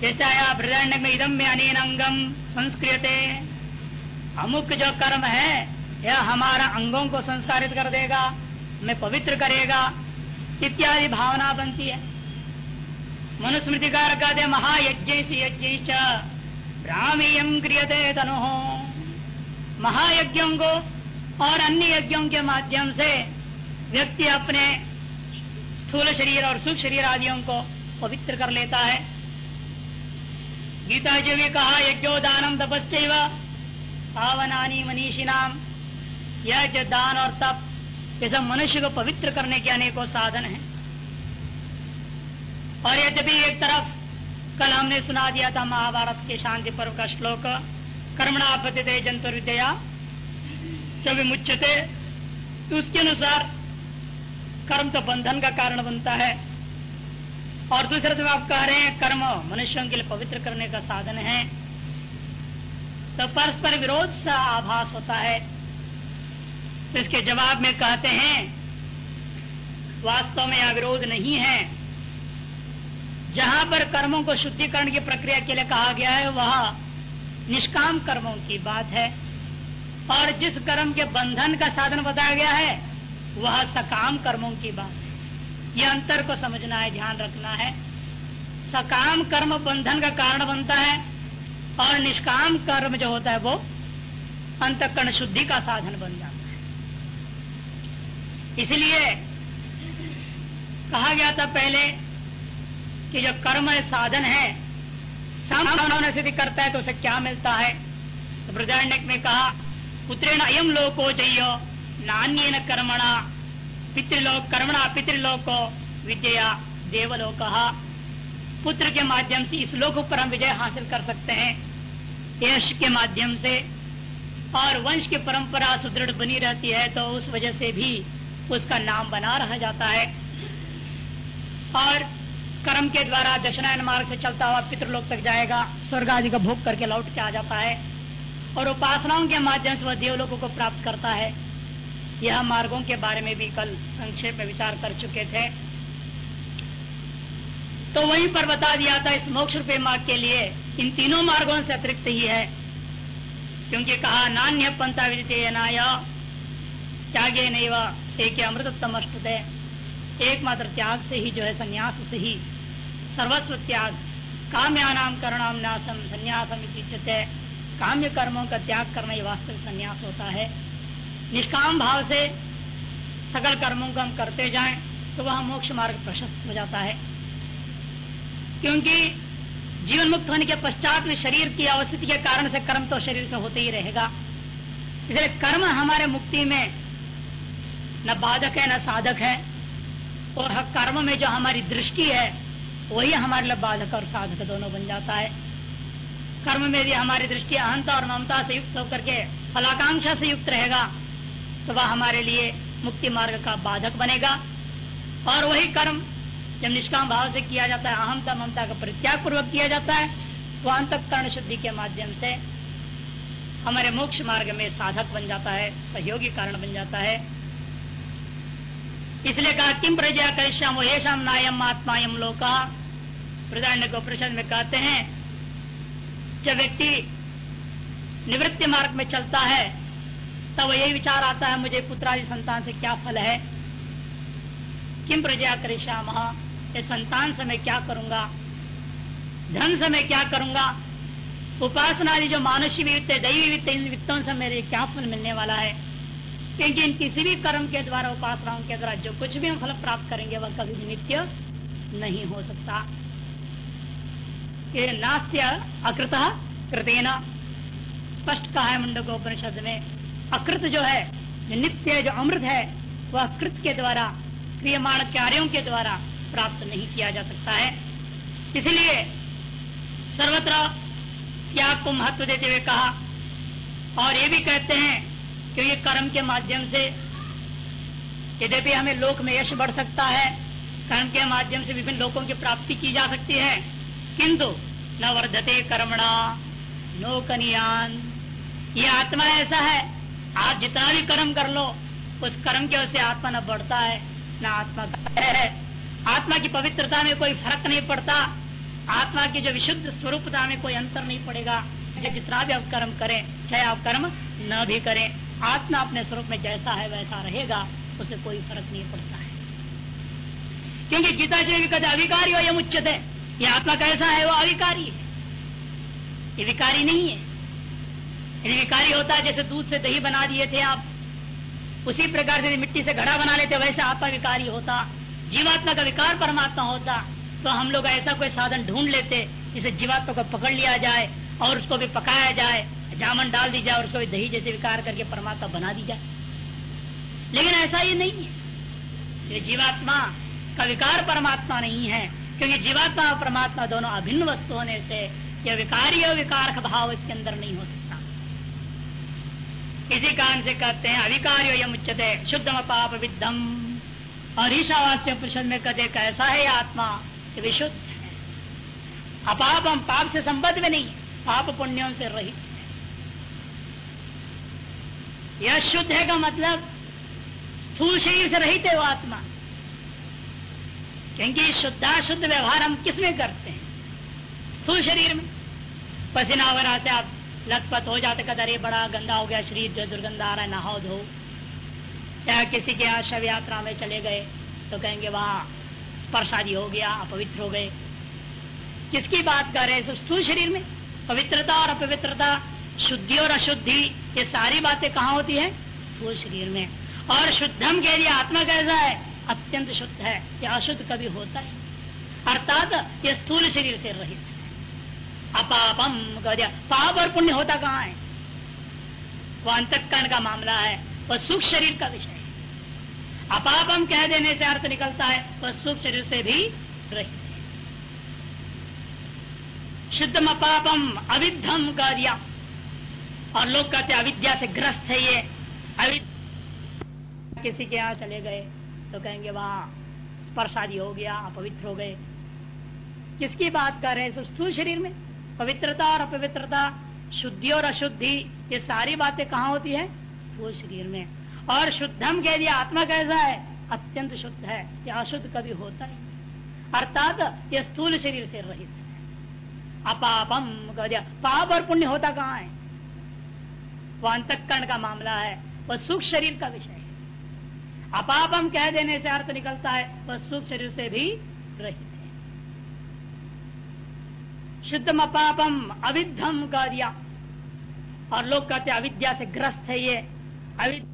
जैसे आया हृदय में इदम में अनिन अंगम संस्कृत अमुक जो कर्म है, यह हमारा अंगों को संस्कारित कर देगा, हमें पवित्र करेगा, इत्यादि भावना बनती है। मनुस्मृतिकार कहते महायज्ञ यज्ञ ब्राह्मीयम क्रियते तनु। महायज्ञों को और अन्य यज्ञों के माध्यम से व्यक्ति अपने स्थूल शरीर और सूक्ष्म शरीर आदियों को पवित्र कर लेता है। गीता जी भी कहा, यज्ञो यज्ञोदानम तपस्व पावनानी मनीषी नाम यह दान और तप, ये सब मनुष्य को पवित्र करने के अनेकों साधन हैं। और यद्यपि एक तरफ़ कल हमने सुना दिया था महाभारत के शांति पर्व का श्लोक, कर्मणा पति जंतु विद्या जब विमुच्यते तो उसके अनुसार कर्म तो बंधन का कारण बनता है। और दूसरे तरफ़ आप कह रहे हैं, कर्म मनुष्यों के लिए पवित्र करने का साधन है। तो परस्पर विरोध सा आभास होता है। तो इसके जवाब में कहते हैं, वास्तव में यह विरोध नहीं है। जहाँ पर कर्मों को शुद्धिकरण की प्रक्रिया के लिए कहा गया है, वह निष्काम कर्मों की बात है। और जिस कर्म के बंधन का साधन बताया गया है, वह सकाम कर्मों की बात है। यह अंतर को समझना है, ध्यान रखना है। सकाम कर्म बंधन का कारण बनता है, और निष्काम कर्म जो होता है, वो अंतकरण शुद्धि का साधन बन जाता है। इसलिए कहा गया था पहले कि जो कर्म साधन है सामने सिद्धि करता है तो उसे क्या मिलता है? तो ब्रजारण्यक में कहा पुत्रेण अयम लोको जय नान्य न कर्मणा पितृलोक कर्मणा पितृलोको विद्या देवलोक। पुत्र के माध्यम से इस लोक पर हम विजय हासिल कर सकते हैं। यश के माध्यम से और वंश की परंपरा सुदृढ़ बनी रहती है तो उस वजह से भी उसका नाम बना रहा जाता है। और कर्म के द्वारा दशनायन मार्ग से चलता हुआ पितृलोक तक जाएगा। स्वर्ग आदि का भोग करके लौट के आ जाता है। और उपासनाओं के माध्यम से वह देवलोकों को प्राप्त करता है। यह मार्गों के बारे में भी कल संक्षेप में विचार कर चुके थे। तो वहीं पर बता दिया था इस मोक्ष रूपे मार्ग के लिए, इन तीनों मार्गों से अतिरिक्त ही है। क्योंकि कहा नान्य पंथा विदित त्यागे नहीं वह एक अमृतत्म अष्टते एकमात्र त्याग से ही जो है, संन्यास से ही सर्वस्व त्याग। काम्यानाम करणाम नाशम, संन्यासम काम्य कर्मों का त्याग करना ही वास्तविक संन्यास होता है। निष्काम भाव से सकल कर्मों को हम करते जाएँ तो वह मोक्ष मार्ग प्रशस्त हो जाता है। क्योंकि जीवन मुक्त होने के पश्चात में शरीर की अवस्थिति के कारण से कर्म तो शरीर से होते ही रहेगा। इसलिए कर्म हमारे मुक्ति में न बाधक है, न साधक है। और कर्म में जो हमारी दृष्टि है, वही हमारे लिए बाधक और साधक दोनों बन जाता है। कर्म में यदि हमारी दृष्टि अहंता और ममता से युक्त होकर के फलाकांक्षा से युक्त रहेगा तो वह हमारे लिए मुक्ति मार्ग का बाधक बनेगा। और वही कर्म, जब निष्काम भाव से किया जाता है अहमता ममता का परित्याग पूर्वक किया जाता है वह अंतकरण शुद्धि के माध्यम से हमारे मोक्ष मार्ग में साधक बन जाता है, सहयोगी कारण बन जाता है। इसलिए कहा किम प्रजा कश्याम येषाम नायम आत्मायम लोका। प्रधान को प्रश्न में कहते हैं, जब व्यक्ति निवृत्ति मार्ग में चलता है, तब यही विचार आता है, मुझे पुत्रादि संतान से क्या फल है? किम प्रजा करिश्याम ये संतान से मैं क्या करूँगा? धन से मैं क्या करूँगा? उपासना जो मानुष्य वित्त दैवी वित्त, इन वित्तों से मेरे क्या फल मिलने वाला है? क्योंकि इन किसी भी कर्म के द्वारा, उपासनाओं के द्वारा जो कुछ भी हम फल प्राप्त करेंगे, वह कभी नित्य नहीं हो सकता। ये अकृत कृतेना। स्पष्ट कहा है मुंडक उपनिषद में, अकृत जो है नित्य, जो अमृत है, वह कृत के द्वारा, क्रियमाण कार्यों के द्वारा प्राप्त नहीं किया जा सकता है। इसलिए सर्वत्र त्याग को महत्व देते हुए कहा, और ये भी कहते हैं कि ये कर्म के माध्यम से यद्यपि हमें लोक में यश बढ़ सकता है, कर्म के माध्यम से विभिन्न लोगों की प्राप्ति की जा सकती है। किंतु न वर्धते कर्मणा, नो कनियान। ये आत्मा ऐसा है, आप जितना भी कर्म कर लो, उस कर्म के वजह से आत्मा न बढ़ता है, न आत्मा है। आत्मा की पवित्रता में कोई फ़र्क नहीं पड़ता। आत्मा की जो विशुद्ध स्वरूपता में कोई अंतर नहीं पड़ेगा। जितना भी आप कर्म करें, चाहे आप कर्म न भी करें। आत्मा अपने स्वरूप में जैसा है, वैसा रहेगा, उसे कोई फ़र्क नहीं पड़ता है। क्योंकि गीता जी भी कहते अविकारी हो यह उच्चत है। ये आत्मा कैसा है, वो अविकारी है। ये विकारी नहीं है। यदि विकारी होता है जैसे दूध से दही बना दिए थे आप, उसी प्रकार से मिट्टी से घड़ा बना लेते, वैसे आत्मा विकारी होता, जीवात्मा का विकार परमात्मा होता तो हम लोग ऐसा कोई साधन ढूंढ लेते, जिसे जीवात्मा को पकड़ लिया जाए और उसको भी पकाया जाए। जामन डाल दी जाए और उसको दही जैसे विकार करके परमात्मा बना दी जाए। लेकिन ऐसा ये नहीं है। ये जीवात्मा का विकार परमात्मा नहीं है, क्योंकि जीवात्मा और परमात्मा दोनों अभिन्न वस्तु होने से यह विकारी और विकार का भाव इसके अंदर नहीं हो सकता। इसी कारण से कहते हैं अविकार्य यम उच्चते शुद्धम पाप विद्धम। और ईशावास्य परिषद में कहते कैसा है आत्मा? विशुद्ध अपाप हम पाप से संबद्ध में नहीं, पाप पुण्यों से रहित। यह शुद्ध है का मतलब? स्थूल शरीर से रहित है वो आत्मा। क्योंकि शुद्धा शुद्ध व्यवहार हम किसमें करते हैं? स्थूल शरीर में। पसीना वगैरह से आप लथपथ हो जाते, कदर ये बड़ा गंदा हो गया, शरीर जो दुर्गंध आ रहा है, नहाओ धो। या किसी के यहाँ शव यात्रा में चले गए तो कहेंगे, वहाँ, स्पर्श आदि हो गया, अपवित्र हो गए। किसकी बात कर रहे हैं? सब स्थूल शरीर में, पवित्रता और अपवित्रता शुद्धि और अशुद्धि, ये सारी बातें कहाँ होती है? स्थूल शरीर में। और शुद्धम के लिए आत्मा कैसा है? अत्यंत शुद्ध है। ये अशुद्ध कभी होता है। अर्थात ये स्थूल शरीर से रहित अपापम कह दिया पाप और पुण्य होता कहाँ है? वो अंतकरण का मामला है। वह सुख शरीर का विषय है। अपापम कह देने से अर्थ निकलता है वह सुख शरीर से भी रहित शुद्धम अपापम अविद्धम कह दिया और लोग कहते अविद्या से ग्रस्त है ये। अविद्या किसी के यहाँ चले गए तो कहेंगे, वहाँ स्पर्श आदि हो गया, अपवित्र हो गए। किसकी बात कर रहे हैं? स्थूल शरीर में? पवित्रता और अपवित्रता, शुद्धि और अशुद्धि, ये सारी बातें कहाँ होती है? स्थूल शरीर में। और शुद्धम के लिए आत्मा कैसा है? अत्यंत शुद्ध है। यह अशुद्ध कभी होता ही अर्थात यह स्थूल शरीर से रहित है। अपापम कह दिया, पाप और पुण्य होता कहाँ है? वह अंतकरण का मामला है, वह सुख शरीर का विषय है। अपाप हम कह देने से अर्थ निकलता है, वह सुख शरीर से भी रहित शुद्धम अपापम अविद्धम कह दिया और लोग कहते अविद्या से ग्रस्त है ये। अविद्या